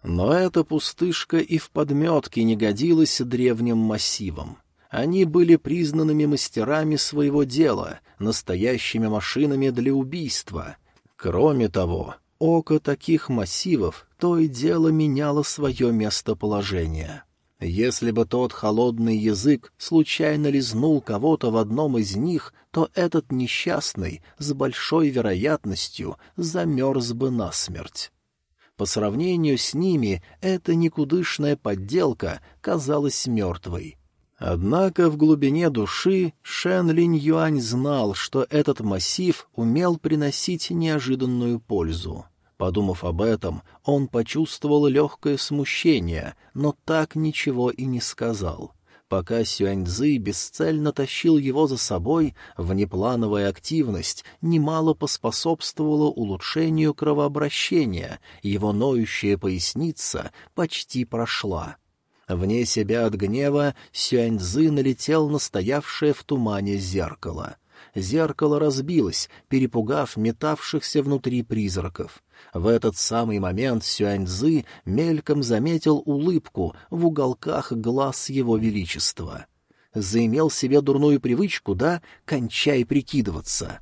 Но эта пустышка и в подметке не годилась древним массивам. Они были признанными мастерами своего дела, настоящими машинами для убийства. Кроме того, око таких массивов то и дело меняло свое местоположение — если бы тот холодный язык случайно лизнул кого-то в одном из них, то этот несчастный с большой вероятностью замерз бы насмерть. По сравнению с ними эта никудышная подделка казалась мертвой. Однако в глубине души Шен Линь Юань знал, что этот массив умел приносить неожиданную пользу. Подумав об этом, он почувствовал легкое смущение, но так ничего и не сказал. Пока Сюаньцзы бесцельно тащил его за собой, внеплановая активность немало поспособствовала улучшению кровообращения, его ноющая поясница почти прошла. Вне себя от гнева Сюаньцзы налетел на стоявшее в тумане зеркало. Зеркало разбилось, перепугав метавшихся внутри призраков. В этот самый момент Сюаньзы мельком заметил улыбку в уголках глаз его величества. Заимел себе дурную привычку, да, кончай прикидываться.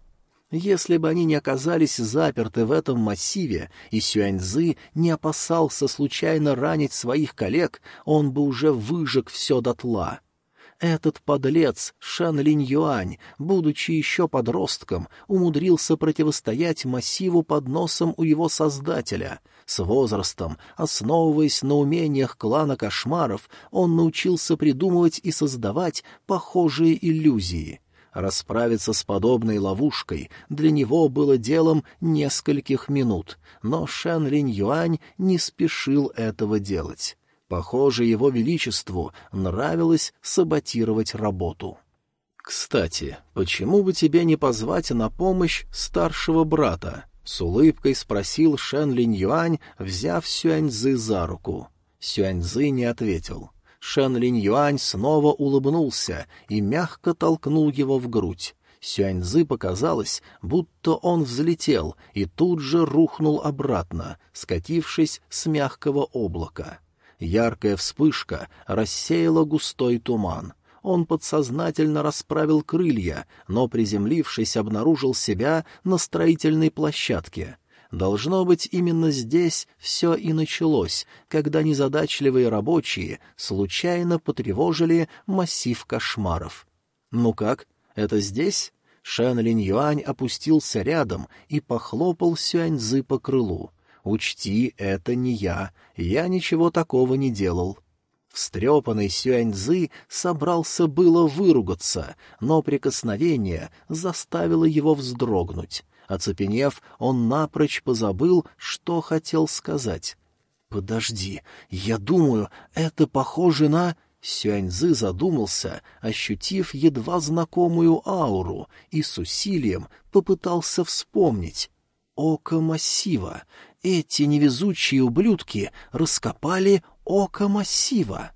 Если бы они не оказались заперты в этом массиве, и Сюаньзы не опасался случайно ранить своих коллег, он бы уже выжег все дотла. Этот подлец Шан Линь Юань, будучи еще подростком, умудрился противостоять массиву под носом у его создателя. С возрастом, основываясь на умениях клана кошмаров, он научился придумывать и создавать похожие иллюзии. Расправиться с подобной ловушкой для него было делом нескольких минут, но Шэн Линь Юань не спешил этого делать. Похоже, его величеству нравилось саботировать работу. «Кстати, почему бы тебе не позвать на помощь старшего брата?» — с улыбкой спросил Шен Линь Юань, взяв Сюаньзы за руку. Сюаньзы не ответил. Шен Линь Юань снова улыбнулся и мягко толкнул его в грудь. Сюаньзы показалось, будто он взлетел и тут же рухнул обратно, скатившись с мягкого облака. Яркая вспышка рассеяла густой туман. Он подсознательно расправил крылья, но, приземлившись, обнаружил себя на строительной площадке. Должно быть, именно здесь все и началось, когда незадачливые рабочие случайно потревожили массив кошмаров. «Ну как, это здесь?» Шэн Линь Юань опустился рядом и похлопал Сюаньзы по крылу. «Учти, это не я. Я ничего такого не делал». Встрепанный Сюаньзы собрался было выругаться, но прикосновение заставило его вздрогнуть. Оцепенев, он напрочь позабыл, что хотел сказать. «Подожди, я думаю, это похоже на...» Сюаньзы задумался, ощутив едва знакомую ауру, и с усилием попытался вспомнить. Око массива. Эти невезучие ублюдки раскопали око массива.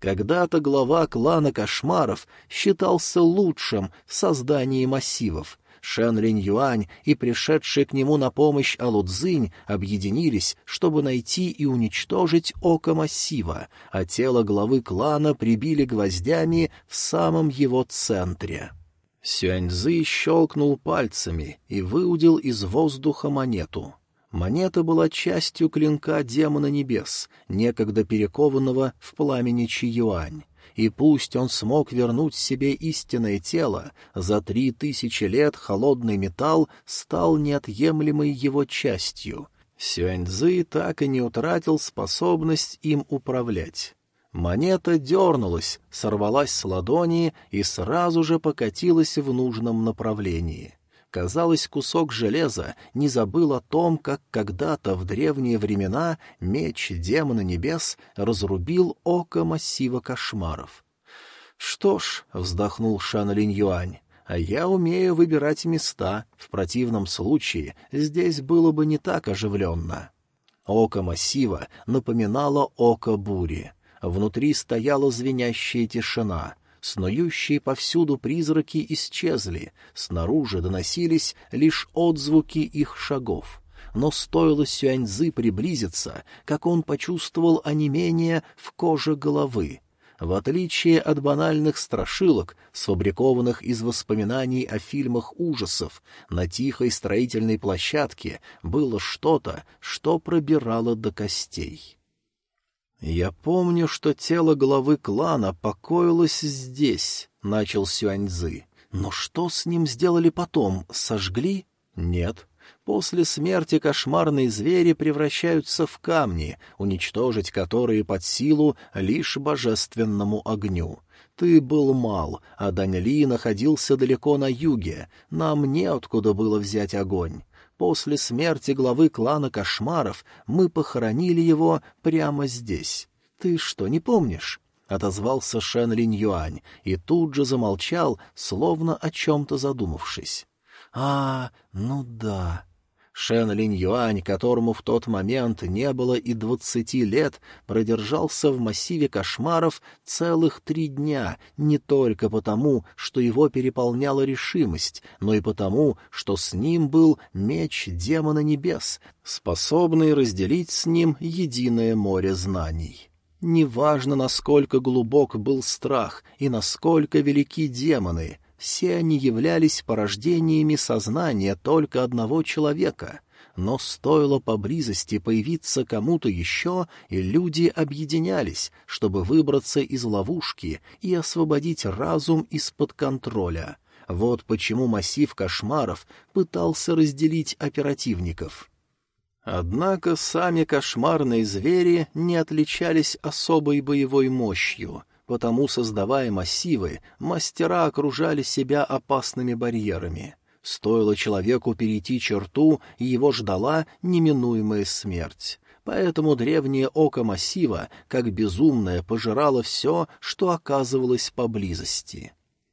Когда-то глава клана кошмаров считался лучшим в создании массивов, Шэн Линь Юань и пришедший к нему на помощь Алудзинь объединились, чтобы найти и уничтожить око массива, а тело главы клана прибили гвоздями в самом его центре. Сюаньзы щелкнул пальцами и выудил из воздуха монету. Монета была частью клинка демона небес, некогда перекованного в пламени Чиюань и пусть он смог вернуть себе истинное тело, за три тысячи лет холодный металл стал неотъемлемой его частью. Сюаньзы так и не утратил способность им управлять. Монета дернулась, сорвалась с ладони и сразу же покатилась в нужном направлении. Казалось, кусок железа не забыл о том, как когда-то в древние времена меч демона небес разрубил око массива кошмаров. «Что ж», — вздохнул Шан Линь Юань, — «а я умею выбирать места, в противном случае здесь было бы не так оживленно». Око массива напоминало око бури. Внутри стояла звенящая тишина — Снующие повсюду призраки исчезли, снаружи доносились лишь отзвуки их шагов. Но стоило Сюаньзы приблизиться, как он почувствовал онемение в коже головы. В отличие от банальных страшилок, сфабрикованных из воспоминаний о фильмах ужасов, на тихой строительной площадке было что-то, что пробирало до костей. «Я помню, что тело главы клана покоилось здесь», — начал Сюаньзы. «Но что с ним сделали потом? Сожгли?» «Нет. После смерти кошмарные звери превращаются в камни, уничтожить которые под силу лишь божественному огню. Ты был мал, а Даньли находился далеко на юге, нам неоткуда было взять огонь. После смерти главы клана кошмаров мы похоронили его прямо здесь. Ты что, не помнишь? — отозвался Шен Линь Юань и тут же замолчал, словно о чем-то задумавшись. — А, ну да. Шен Линь Юань, которому в тот момент не было и двадцати лет, продержался в массиве кошмаров целых три дня не только потому, что его переполняла решимость, но и потому, что с ним был меч демона небес, способный разделить с ним единое море знаний. Неважно, насколько глубок был страх и насколько велики демоны, все они являлись порождениями сознания только одного человека, но стоило поблизости появиться кому-то еще, и люди объединялись, чтобы выбраться из ловушки и освободить разум из-под контроля. Вот почему массив кошмаров пытался разделить оперативников. Однако сами кошмарные звери не отличались особой боевой мощью — потому, создавая массивы, мастера окружали себя опасными барьерами. Стоило человеку перейти черту, и его ждала неминуемая смерть. Поэтому древнее око массива, как безумное, пожирало все, что оказывалось поблизости.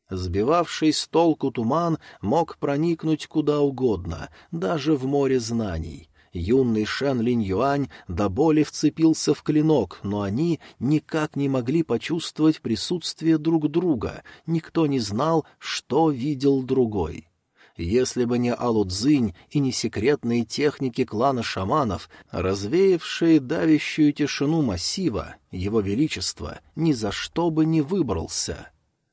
Сбивавший с толку туман мог проникнуть куда угодно, даже в море знаний. Юный Шэн Линь Юань до боли вцепился в клинок, но они никак не могли почувствовать присутствие друг друга, никто не знал, что видел другой. Если бы не Алудзинь и не секретные техники клана шаманов, развеявшие давящую тишину массива, его величество ни за что бы не выбрался.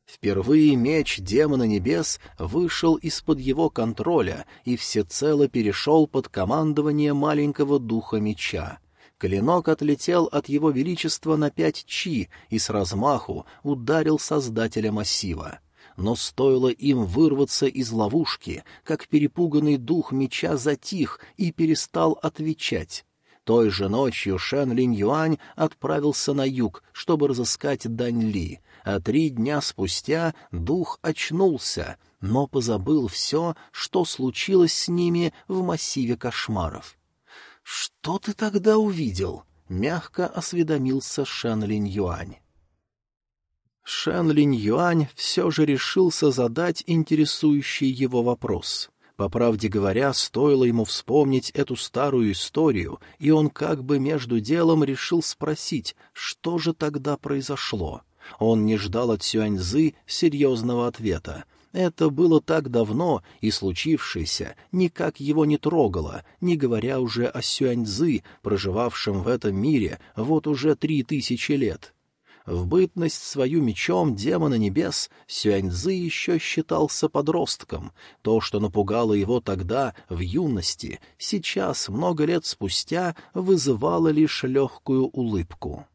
Впервые меч демона небес вышел из-под его контроля и всецело перешел под командование маленького духа меча. Клинок отлетел от его величества на пять чи и с размаху ударил создателя массива. Но стоило им вырваться из ловушки, как перепуганный дух меча затих и перестал отвечать. Той же ночью Шэн Линь Юань отправился на юг, чтобы разыскать Дань Ли, а три дня спустя дух очнулся, но позабыл все, что случилось с ними в массиве кошмаров. «Что ты тогда увидел?» — мягко осведомился Шэн Линь Юань. Шэн Линь Юань все же решился задать интересующий его вопрос — по правде говоря, стоило ему вспомнить эту старую историю, и он как бы между делом решил спросить, что же тогда произошло. Он не ждал от Сюаньзы серьезного ответа. Это было так давно, и случившееся никак его не трогало, не говоря уже о Сюаньзы, проживавшем в этом мире вот уже три тысячи лет. В бытность свою мечом демона небес Сюаньзы еще считался подростком. То, что напугало его тогда, в юности, сейчас, много лет спустя, вызывало лишь легкую улыбку.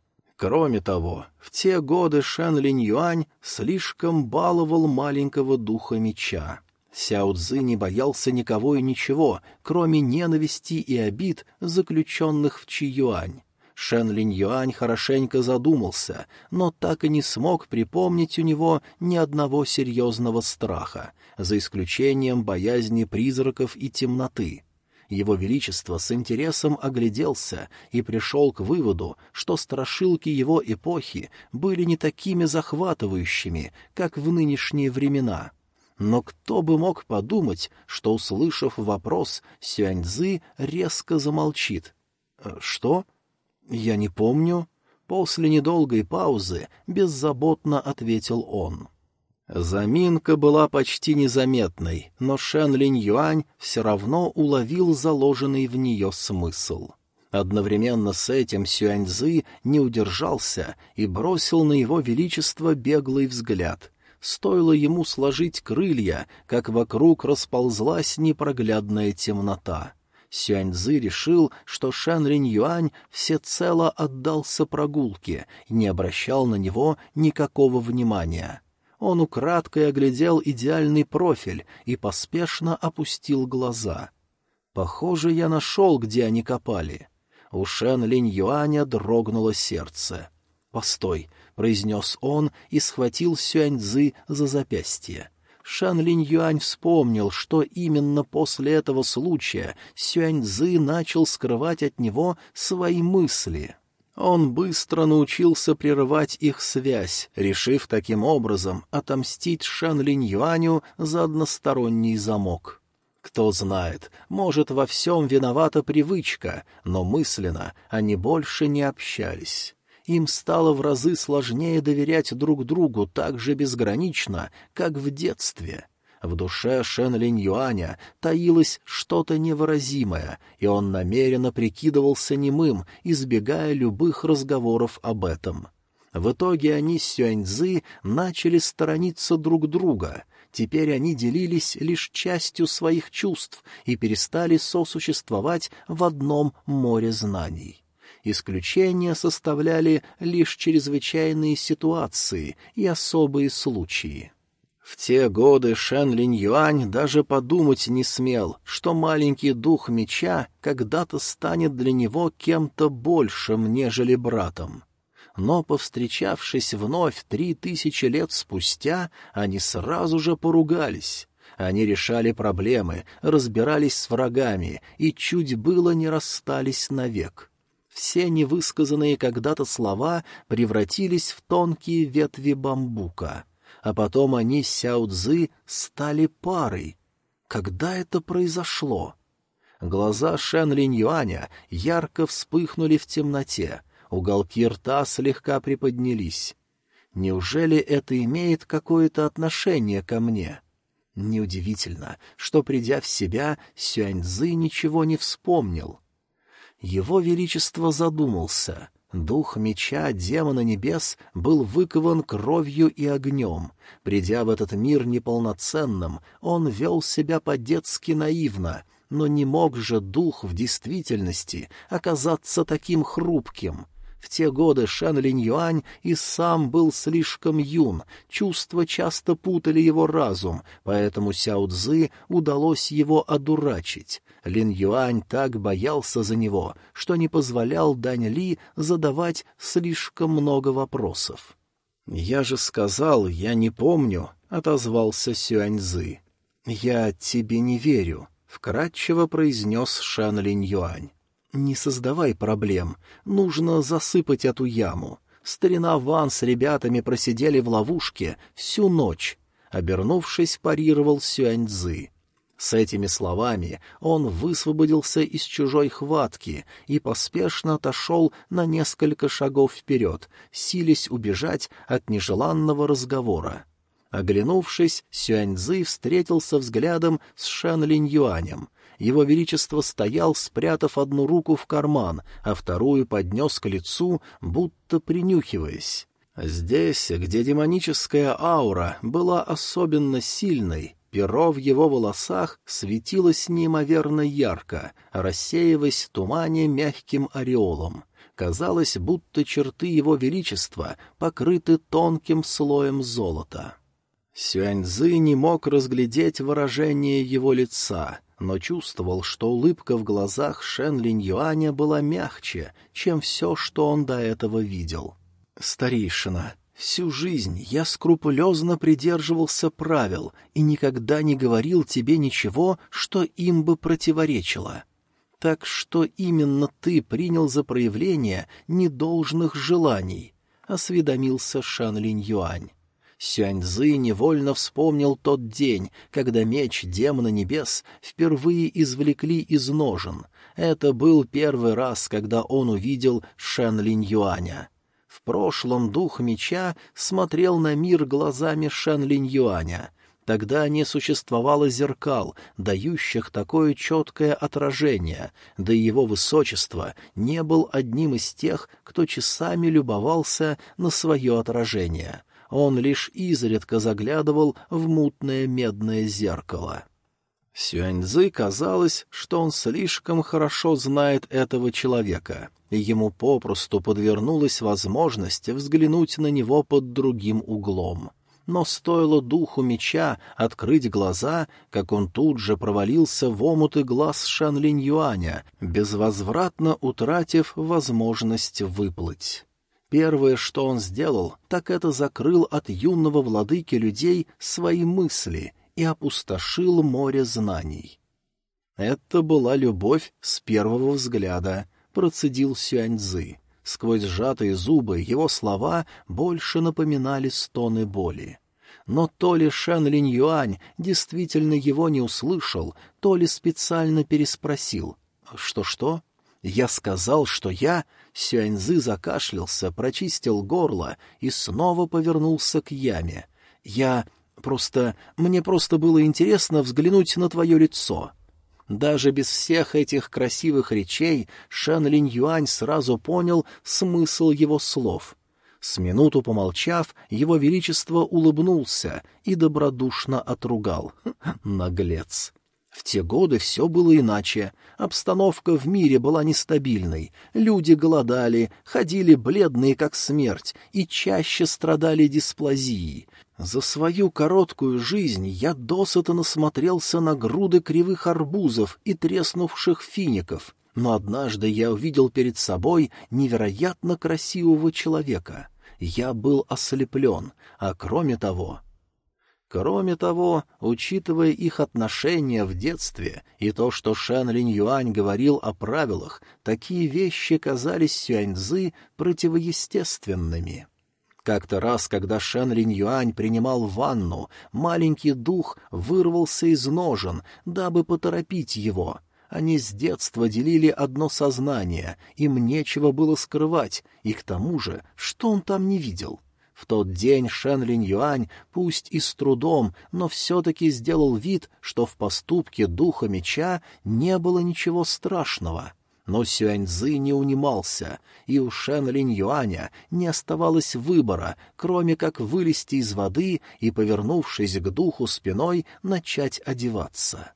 Кроме того, в те годы Шэн Линь Юань слишком баловал маленького духа меча. Сяо Цзы не боялся никого и ничего, кроме ненависти и обид, заключенных в Чи Юань. Шен Линь Юань хорошенько задумался, но так и не смог припомнить у него ни одного серьезного страха, за исключением боязни призраков и темноты. Его Величество с интересом огляделся и пришел к выводу, что страшилки его эпохи были не такими захватывающими, как в нынешние времена. Но кто бы мог подумать, что, услышав вопрос, Сюаньзы резко замолчит. «Э, «Что?» «Я не помню». После недолгой паузы беззаботно ответил он. Заминка была почти незаметной, но Шен Линь Юань все равно уловил заложенный в нее смысл. Одновременно с этим Сюаньзы не удержался и бросил на его величество беглый взгляд. Стоило ему сложить крылья, как вокруг расползлась непроглядная темнота. Сюаньзы решил, что Шэн Ринь Юань всецело отдался прогулке и не обращал на него никакого внимания. Он украдкой оглядел идеальный профиль и поспешно опустил глаза. «Похоже, я нашел, где они копали». У Шэн Линь Юаня дрогнуло сердце. «Постой», — произнес он и схватил Сюаньзы за запястье. Шан Линь Юань вспомнил, что именно после этого случая Сюань Цзы начал скрывать от него свои мысли. Он быстро научился прерывать их связь, решив таким образом отомстить Шан Линь Юаню за односторонний замок. Кто знает, может, во всем виновата привычка, но мысленно они больше не общались им стало в разы сложнее доверять друг другу так же безгранично, как в детстве. В душе Шен Линь Юаня таилось что-то невыразимое, и он намеренно прикидывался немым, избегая любых разговоров об этом. В итоге они с Сюаньцзы начали сторониться друг друга. Теперь они делились лишь частью своих чувств и перестали сосуществовать в одном море знаний. Исключения составляли лишь чрезвычайные ситуации и особые случаи. В те годы Шэн Линь Юань даже подумать не смел, что маленький дух меча когда-то станет для него кем-то большим, нежели братом. Но, повстречавшись вновь три тысячи лет спустя, они сразу же поругались. Они решали проблемы, разбирались с врагами и чуть было не расстались навек. Все невысказанные когда-то слова превратились в тонкие ветви бамбука, а потом они с Сяо Цзы стали парой. Когда это произошло? Глаза Шен Линь Юаня ярко вспыхнули в темноте, уголки рта слегка приподнялись. Неужели это имеет какое-то отношение ко мне? Неудивительно, что, придя в себя, Сюаньзы ничего не вспомнил. Его Величество задумался. Дух меча демона небес был выкован кровью и огнем. Придя в этот мир неполноценным, он вел себя по-детски наивно, но не мог же дух в действительности оказаться таким хрупким. В те годы Шэн Линь Юань и сам был слишком юн, чувства часто путали его разум, поэтому Сяо Цзы удалось его одурачить. Лин Юань так боялся за него, что не позволял Дань Ли задавать слишком много вопросов. «Я же сказал, я не помню», — отозвался Сюаньзы. «Я тебе не верю», — вкратчиво произнес Шан Линь Юань. «Не создавай проблем. Нужно засыпать эту яму. Старина Ван с ребятами просидели в ловушке всю ночь». Обернувшись, парировал Сюаньцзы. С этими словами он высвободился из чужой хватки и поспешно отошел на несколько шагов вперед, силясь убежать от нежеланного разговора. Оглянувшись, Сюаньзы встретился взглядом с Шэн Юанем. Его Величество стоял, спрятав одну руку в карман, а вторую поднес к лицу, будто принюхиваясь. Здесь, где демоническая аура была особенно сильной, перо в его волосах светилось неимоверно ярко, рассеиваясь в тумане мягким ореолом. Казалось, будто черты его величества покрыты тонким слоем золота. Сюаньзы не мог разглядеть выражение его лица, но чувствовал, что улыбка в глазах Шен Линь Юаня была мягче, чем все, что он до этого видел. «Старейшина, всю жизнь я скрупулезно придерживался правил и никогда не говорил тебе ничего, что им бы противоречило. Так что именно ты принял за проявление недолжных желаний?» — осведомился Шан Линь Юань. Сюаньзы невольно вспомнил тот день, когда меч демона небес впервые извлекли из ножен. Это был первый раз, когда он увидел Шэн Линь Юаня. Прошлом дух меча смотрел на мир глазами Шэн Линь Юаня. Тогда не существовало зеркал, дающих такое четкое отражение, да и его высочество не был одним из тех, кто часами любовался на свое отражение — он лишь изредка заглядывал в мутное медное зеркало. Сюаньзы казалось, что он слишком хорошо знает этого человека, и ему попросту подвернулась возможность взглянуть на него под другим углом. Но стоило духу меча открыть глаза, как он тут же провалился в омуты глаз Шанлинь Юаня, безвозвратно утратив возможность выплыть. Первое, что он сделал, так это закрыл от юного владыки людей свои мысли и опустошил море знаний. Это была любовь с первого взгляда, процедил Сюаньзы. Сквозь сжатые зубы его слова больше напоминали стоны боли. Но то ли Шэн Линь Юань действительно его не услышал, то ли специально переспросил. «Что-что?» Я сказал, что я... Сюаньзы закашлялся, прочистил горло и снова повернулся к яме. Я... Просто... Мне просто было интересно взглянуть на твое лицо. Даже без всех этих красивых речей Шэн Линь Юань сразу понял смысл его слов. С минуту помолчав, его величество улыбнулся и добродушно отругал. Наглец! В те годы все было иначе. Обстановка в мире была нестабильной. Люди голодали, ходили бледные, как смерть, и чаще страдали дисплазией. За свою короткую жизнь я досыта насмотрелся на груды кривых арбузов и треснувших фиников, но однажды я увидел перед собой невероятно красивого человека. Я был ослеплен, а кроме того Кроме того, учитывая их отношения в детстве и то, что Шэн Линь Юань говорил о правилах, такие вещи казались Сюаньзы противоестественными. Как-то раз, когда Шэн Линь Юань принимал ванну, маленький дух вырвался из ножен, дабы поторопить его. Они с детства делили одно сознание, им нечего было скрывать, и к тому же, что он там не видел — в тот день Шен Линь Юань, пусть и с трудом, но все-таки сделал вид, что в поступке духа меча не было ничего страшного. Но Сюаньзы не унимался, и у Шен Линь Юаня не оставалось выбора, кроме как вылезти из воды и, повернувшись к духу спиной, начать одеваться.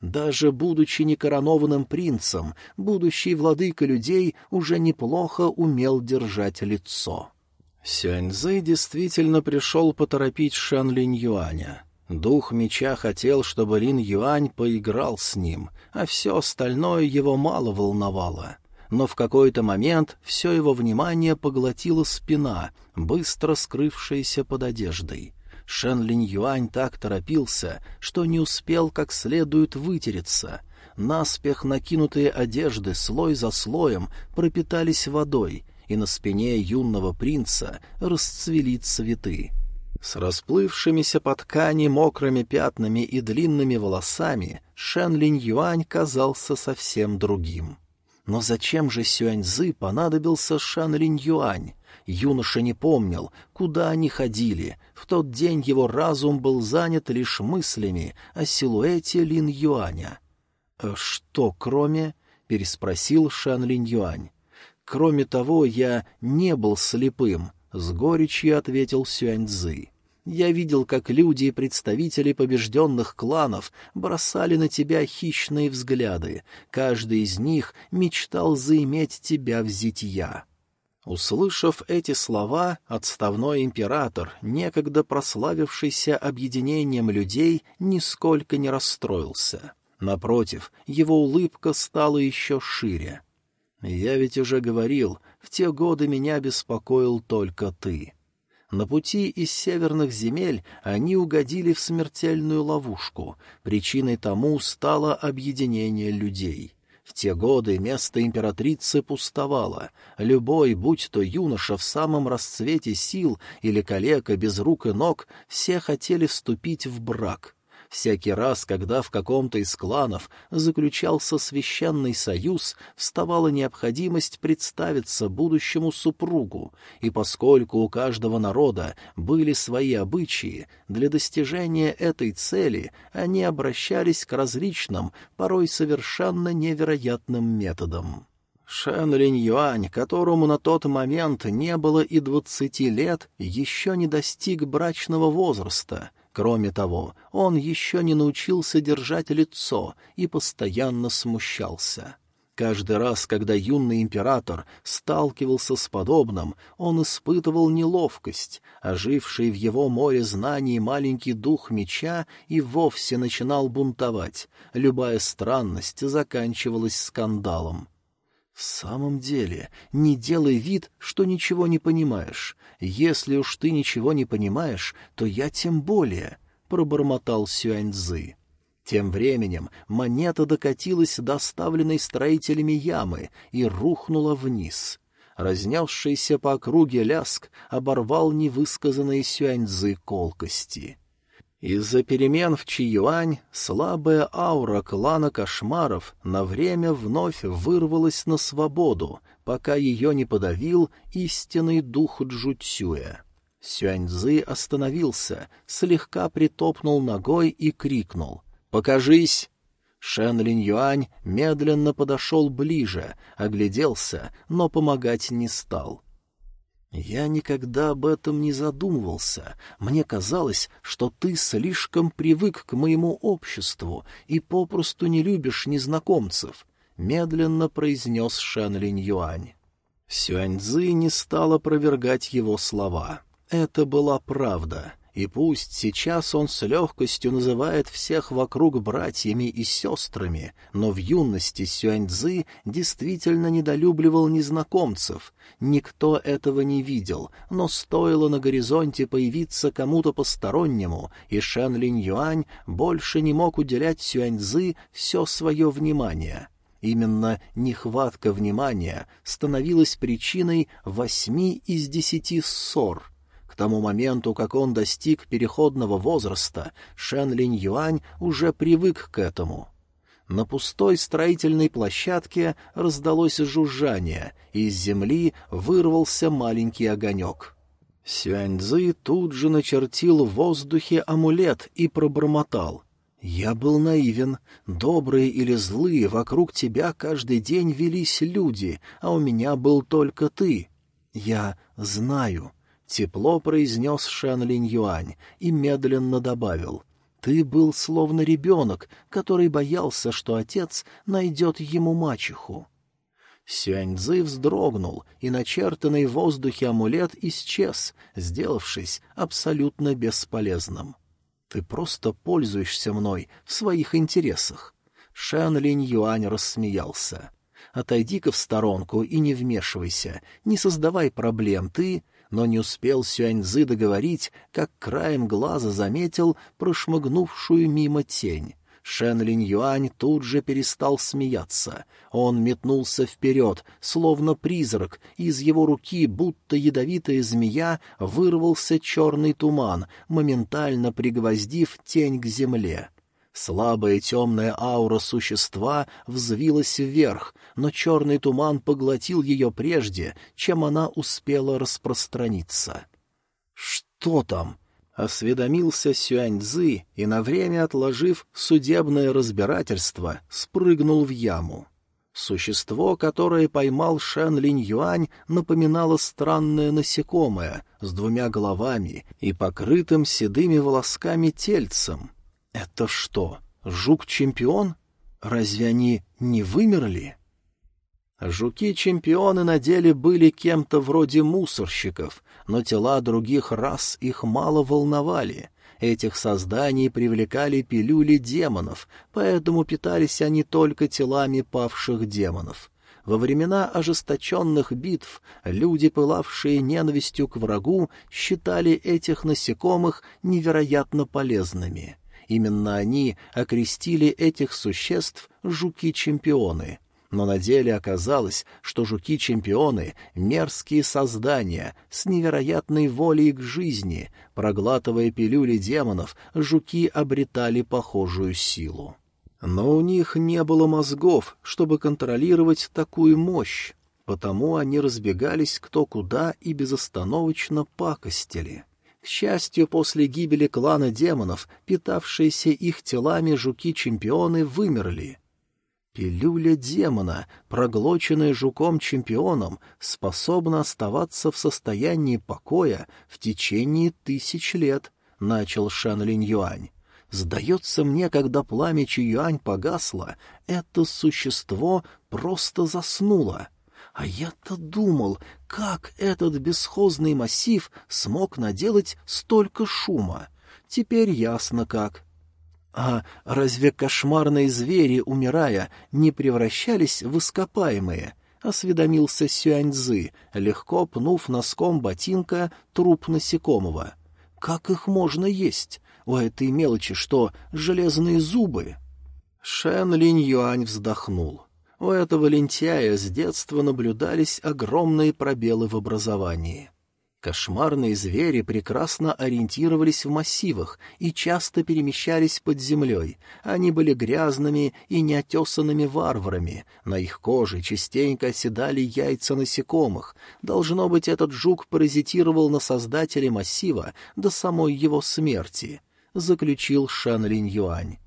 Даже будучи некоронованным принцем, будущий владыка людей уже неплохо умел держать лицо. Сюаньзы действительно пришел поторопить Шан Линь Юаня. Дух меча хотел, чтобы Лин Юань поиграл с ним, а все остальное его мало волновало. Но в какой-то момент все его внимание поглотила спина, быстро скрывшаяся под одеждой. Шен Линь Юань так торопился, что не успел как следует вытереться. Наспех накинутые одежды слой за слоем пропитались водой, и на спине юного принца расцвели цветы. С расплывшимися по ткани мокрыми пятнами и длинными волосами Шен Линь Юань казался совсем другим. Но зачем же Сюаньзы понадобился Шан Линь Юань? Юноша не помнил, куда они ходили. В тот день его разум был занят лишь мыслями о силуэте Лин Юаня. «Э, «Что, кроме?» — переспросил Шан Линь Юань. «Кроме того, я не был слепым», — с горечью ответил Сюань Цзы. «Я видел, как люди и представители побежденных кланов бросали на тебя хищные взгляды. Каждый из них мечтал заиметь тебя в зитья». Услышав эти слова, отставной император, некогда прославившийся объединением людей, нисколько не расстроился. Напротив, его улыбка стала еще шире. «Я ведь уже говорил, в те годы меня беспокоил только ты». На пути из северных земель они угодили в смертельную ловушку. Причиной тому стало объединение людей. В те годы место императрицы пустовало. Любой, будь то юноша в самом расцвете сил или калека без рук и ног, все хотели вступить в брак. Всякий раз, когда в каком-то из кланов заключался священный союз, вставала необходимость представиться будущему супругу, и поскольку у каждого народа были свои обычаи, для достижения этой цели они обращались к различным, порой совершенно невероятным методам. Шэн Линь Юань, которому на тот момент не было и двадцати лет, еще не достиг брачного возраста — Кроме того, он еще не научился держать лицо и постоянно смущался. Каждый раз, когда юный император сталкивался с подобным, он испытывал неловкость, а живший в его море знаний маленький дух меча и вовсе начинал бунтовать. Любая странность заканчивалась скандалом. «В самом деле, не делай вид, что ничего не понимаешь. Если уж ты ничего не понимаешь, то я тем более», — пробормотал Сюаньцзы. Тем временем монета докатилась до оставленной строителями ямы и рухнула вниз. Разнявшийся по округе ляск оборвал невысказанные Сюаньцзы колкости. Из-за перемен в Чиюань слабая аура клана кошмаров на время вновь вырвалась на свободу, пока ее не подавил истинный дух Джуцюя. Сюаньзы остановился, слегка притопнул ногой и крикнул «Покажись!». Шен Линь Юань медленно подошел ближе, огляделся, но помогать не стал. «Я никогда об этом не задумывался. Мне казалось, что ты слишком привык к моему обществу и попросту не любишь незнакомцев», — медленно произнес Шэн Линь Юань. Сюаньцзы не стал опровергать его слова. Это была правда. И пусть сейчас он с легкостью называет всех вокруг братьями и сестрами, но в юности Сюаньцзы действительно недолюбливал незнакомцев. Никто этого не видел, но стоило на горизонте появиться кому-то постороннему, и Шэн Линь Юань больше не мог уделять Сюаньцзы все свое внимание. Именно нехватка внимания становилась причиной восьми из десяти ссор — к тому моменту, как он достиг переходного возраста, Шен Линь Юань уже привык к этому. На пустой строительной площадке раздалось жужжание, и из земли вырвался маленький огонек. Сюаньзы тут же начертил в воздухе амулет и пробормотал. «Я был наивен. Добрые или злые, вокруг тебя каждый день велись люди, а у меня был только ты. Я знаю», — тепло произнес Шэн Линь Юань и медленно добавил. «Ты был словно ребенок, который боялся, что отец найдет ему мачеху». Сюаньзы вздрогнул, и начертанный в воздухе амулет исчез, сделавшись абсолютно бесполезным. Ты просто пользуешься мной в своих интересах. Шэн Линь Юань рассмеялся. Отойди-ка в сторонку и не вмешивайся, не создавай проблем, ты... Но не успел Сюаньзы договорить, как краем глаза заметил прошмыгнувшую мимо тень. Шен Линь Юань тут же перестал смеяться. Он метнулся вперед, словно призрак, и из его руки, будто ядовитая змея, вырвался черный туман, моментально пригвоздив тень к земле. Слабая темная аура существа взвилась вверх, но черный туман поглотил ее прежде, чем она успела распространиться. «Что там?» Осведомился Сюаньзы и, на время отложив судебное разбирательство, спрыгнул в яму. Существо, которое поймал Шэн Линь Юань, напоминало странное насекомое с двумя головами и покрытым седыми волосками тельцем. Это что, жук-чемпион? Разве они не вымерли? Жуки-чемпионы на деле были кем-то вроде мусорщиков, но тела других рас их мало волновали. Этих созданий привлекали пилюли демонов, поэтому питались они только телами павших демонов. Во времена ожесточенных битв люди, пылавшие ненавистью к врагу, считали этих насекомых невероятно полезными. Именно они окрестили этих существ «жуки-чемпионы», но на деле оказалось, что жуки-чемпионы — мерзкие создания с невероятной волей к жизни. Проглатывая пилюли демонов, жуки обретали похожую силу. Но у них не было мозгов, чтобы контролировать такую мощь, потому они разбегались кто куда и безостановочно пакостили. К счастью, после гибели клана демонов, питавшиеся их телами жуки-чемпионы вымерли — Пилюля демона, проглоченная жуком-чемпионом, способна оставаться в состоянии покоя в течение тысяч лет, — начал Шан Линь Юань. Сдается мне, когда пламя Юань погасло, это существо просто заснуло. А я-то думал, как этот бесхозный массив смог наделать столько шума. Теперь ясно как. А разве кошмарные звери, умирая, не превращались в ископаемые? — осведомился Сюаньзы, легко пнув носком ботинка труп насекомого. — Как их можно есть? У этой мелочи что, железные зубы? Шен Линь Юань вздохнул. У этого лентяя с детства наблюдались огромные пробелы в образовании. Кошмарные звери прекрасно ориентировались в массивах и часто перемещались под землей. Они были грязными и неотесанными варварами. На их коже частенько оседали яйца насекомых. Должно быть, этот жук паразитировал на создателе массива до самой его смерти, — заключил Шан Линь Юань.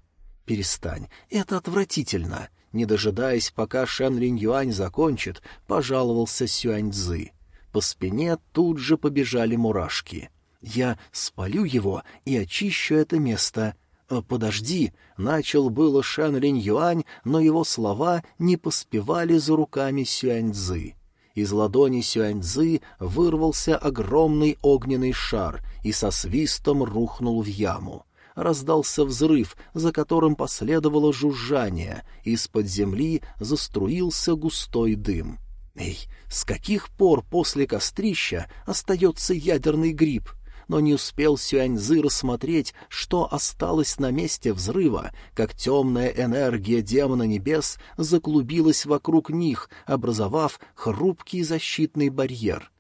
«Перестань, это отвратительно!» Не дожидаясь, пока Шан Линь Юань закончит, пожаловался Сюань Цзы. По спине тут же побежали мурашки. «Я спалю его и очищу это место». «Э, «Подожди», — начал было Шэн Линь Юань, но его слова не поспевали за руками Сюаньцзы. Из ладони Сюаньцзы вырвался огромный огненный шар и со свистом рухнул в яму. Раздался взрыв, за которым последовало жужжание, из-под земли заструился густой дым. Эй, с каких пор после кострища остается ядерный гриб? Но не успел Сюаньзы рассмотреть, что осталось на месте взрыва, как темная энергия демона небес заклубилась вокруг них, образовав хрупкий защитный барьер.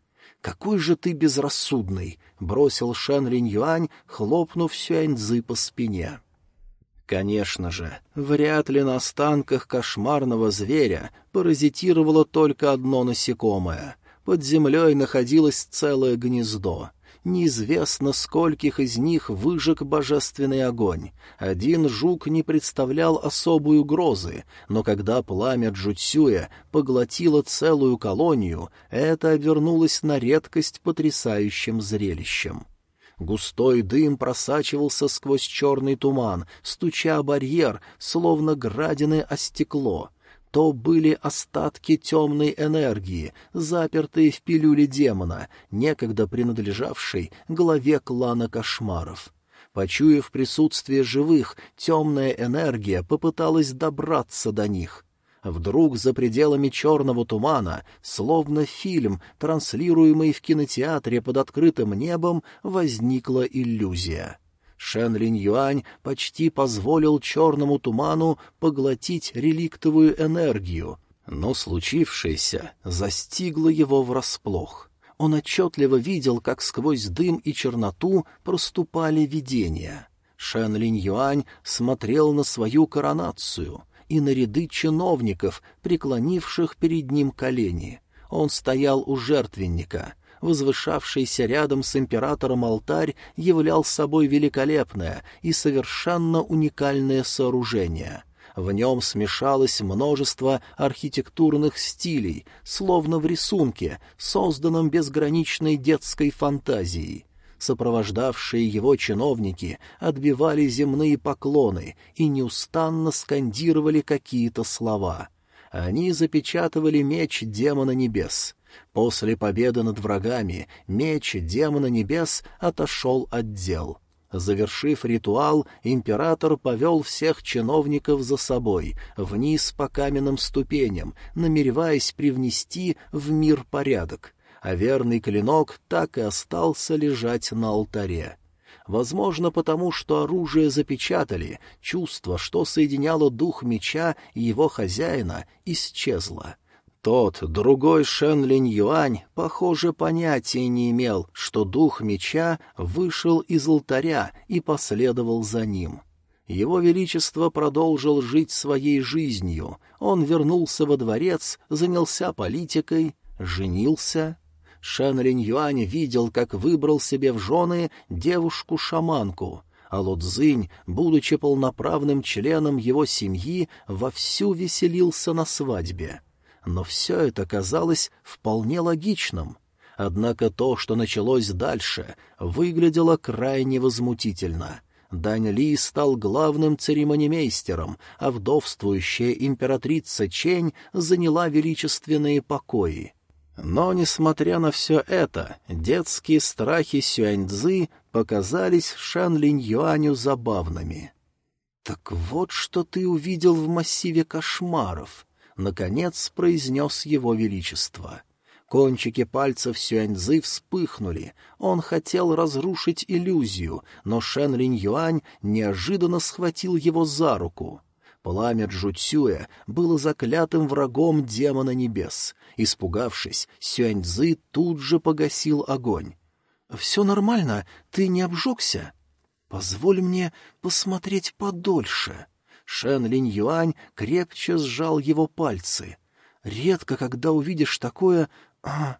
«Какой же ты безрассудный!» — бросил Шэн Линь Юань, хлопнув Сюаньзы по спине. Конечно же, вряд ли на останках кошмарного зверя паразитировало только одно насекомое. Под землей находилось целое гнездо. Неизвестно, скольких из них выжег божественный огонь. Один жук не представлял особой угрозы, но когда пламя Джуцюя поглотило целую колонию, это обернулось на редкость потрясающим зрелищем. Густой дым просачивался сквозь черный туман, стуча барьер, словно градины о стекло. То были остатки темной энергии, запертые в пилюле демона, некогда принадлежавшей главе клана кошмаров. Почуяв присутствие живых, темная энергия попыталась добраться до них. Вдруг за пределами черного тумана, словно фильм, транслируемый в кинотеатре под открытым небом, возникла иллюзия. Шен Линь Юань почти позволил черному туману поглотить реликтовую энергию, но случившееся застигло его врасплох. Он отчетливо видел, как сквозь дым и черноту проступали видения. Шен Линь Юань смотрел на свою коронацию — и на ряды чиновников, преклонивших перед ним колени. Он стоял у жертвенника. Возвышавшийся рядом с императором алтарь являл собой великолепное и совершенно уникальное сооружение — в нем смешалось множество архитектурных стилей, словно в рисунке, созданном безграничной детской фантазией. Сопровождавшие его чиновники отбивали земные поклоны и неустанно скандировали какие-то слова. Они запечатывали меч демона небес. После победы над врагами меч демона небес отошел от дел. Завершив ритуал, император повел всех чиновников за собой, вниз по каменным ступеням, намереваясь привнести в мир порядок а верный клинок так и остался лежать на алтаре. Возможно, потому что оружие запечатали, чувство, что соединяло дух меча и его хозяина, исчезло. Тот, другой Шен Линь Юань, похоже, понятия не имел, что дух меча вышел из алтаря и последовал за ним. Его Величество продолжил жить своей жизнью. Он вернулся во дворец, занялся политикой, женился Шэн Линь Юань видел, как выбрал себе в жены девушку-шаманку, а Лудзинь, будучи полноправным членом его семьи, вовсю веселился на свадьбе. Но все это казалось вполне логичным. Однако то, что началось дальше, выглядело крайне возмутительно — Дань Ли стал главным церемонимейстером, а вдовствующая императрица Чень заняла величественные покои. Но, несмотря на все это, детские страхи Сюаньцзы показались Шан Линь Юаню забавными. «Так вот, что ты увидел в массиве кошмаров», — наконец произнес его величество. Кончики пальцев Сюаньзы вспыхнули. Он хотел разрушить иллюзию, но Шен Юань неожиданно схватил его за руку. Пламя Джуцюя было заклятым врагом демона небес. Испугавшись, Сюаньцзы тут же погасил огонь. — Все нормально, ты не обжегся? — Позволь мне посмотреть подольше. Шен Линь Юань крепче сжал его пальцы. Редко, когда увидишь такое... А...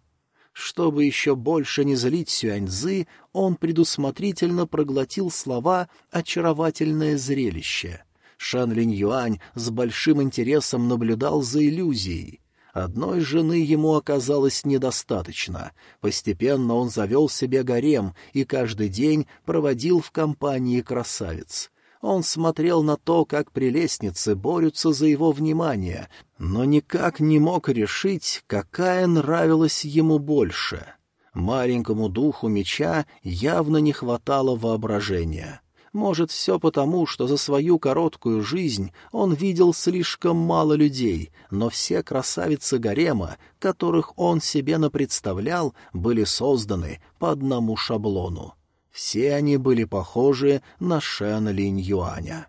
Чтобы еще больше не злить Сюаньзы, он предусмотрительно проглотил слова «очаровательное зрелище». Шан Линь Юань с большим интересом наблюдал за иллюзией. Одной жены ему оказалось недостаточно. Постепенно он завел себе гарем и каждый день проводил в компании красавиц. Он смотрел на то, как прелестницы борются за его внимание, но никак не мог решить, какая нравилась ему больше. Маленькому духу меча явно не хватало воображения. Может, все потому, что за свою короткую жизнь он видел слишком мало людей, но все красавицы гарема, которых он себе напредставлял, были созданы по одному шаблону. Все они были похожи на Шен Линь Юаня.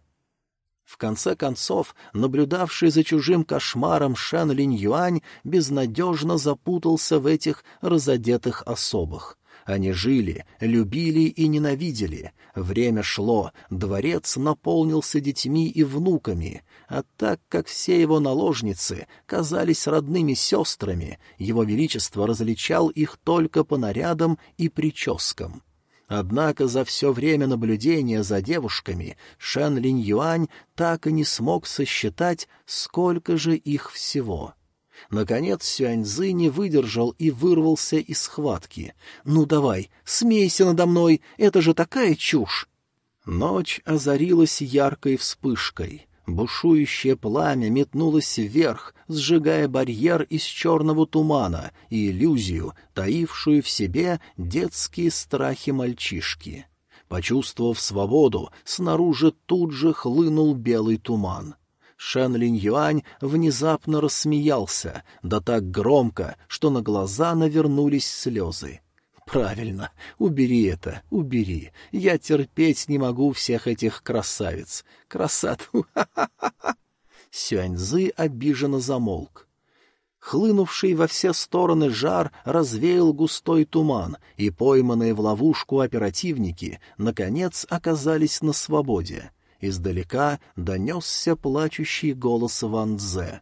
В конце концов, наблюдавший за чужим кошмаром Шен Линь Юань безнадежно запутался в этих разодетых особых — они жили, любили и ненавидели. Время шло, дворец наполнился детьми и внуками, а так как все его наложницы казались родными сестрами, его величество различал их только по нарядам и прическам. Однако за все время наблюдения за девушками Шен Линь Юань так и не смог сосчитать, сколько же их всего. Наконец Сюаньзы не выдержал и вырвался из схватки. «Ну давай, смейся надо мной, это же такая чушь!» Ночь озарилась яркой вспышкой. Бушующее пламя метнулось вверх, сжигая барьер из черного тумана и иллюзию, таившую в себе детские страхи мальчишки. Почувствовав свободу, снаружи тут же хлынул белый туман. Шэн Линь Юань внезапно рассмеялся, да так громко, что на глаза навернулись слезы. «Правильно, убери это, убери. Я терпеть не могу всех этих красавиц. Красат... Сюаньзы обиженно замолк. Хлынувший во все стороны жар развеял густой туман, и пойманные в ловушку оперативники, наконец, оказались на свободе. Издалека донесся плачущий голос Ван Дзе.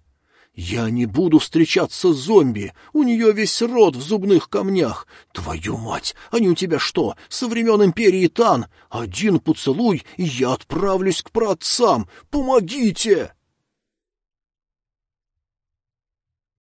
«Я не буду встречаться с зомби! У нее весь рот в зубных камнях! Твою мать! Они у тебя что, со времен Империи Тан? Один поцелуй, и я отправлюсь к праотцам! Помогите!»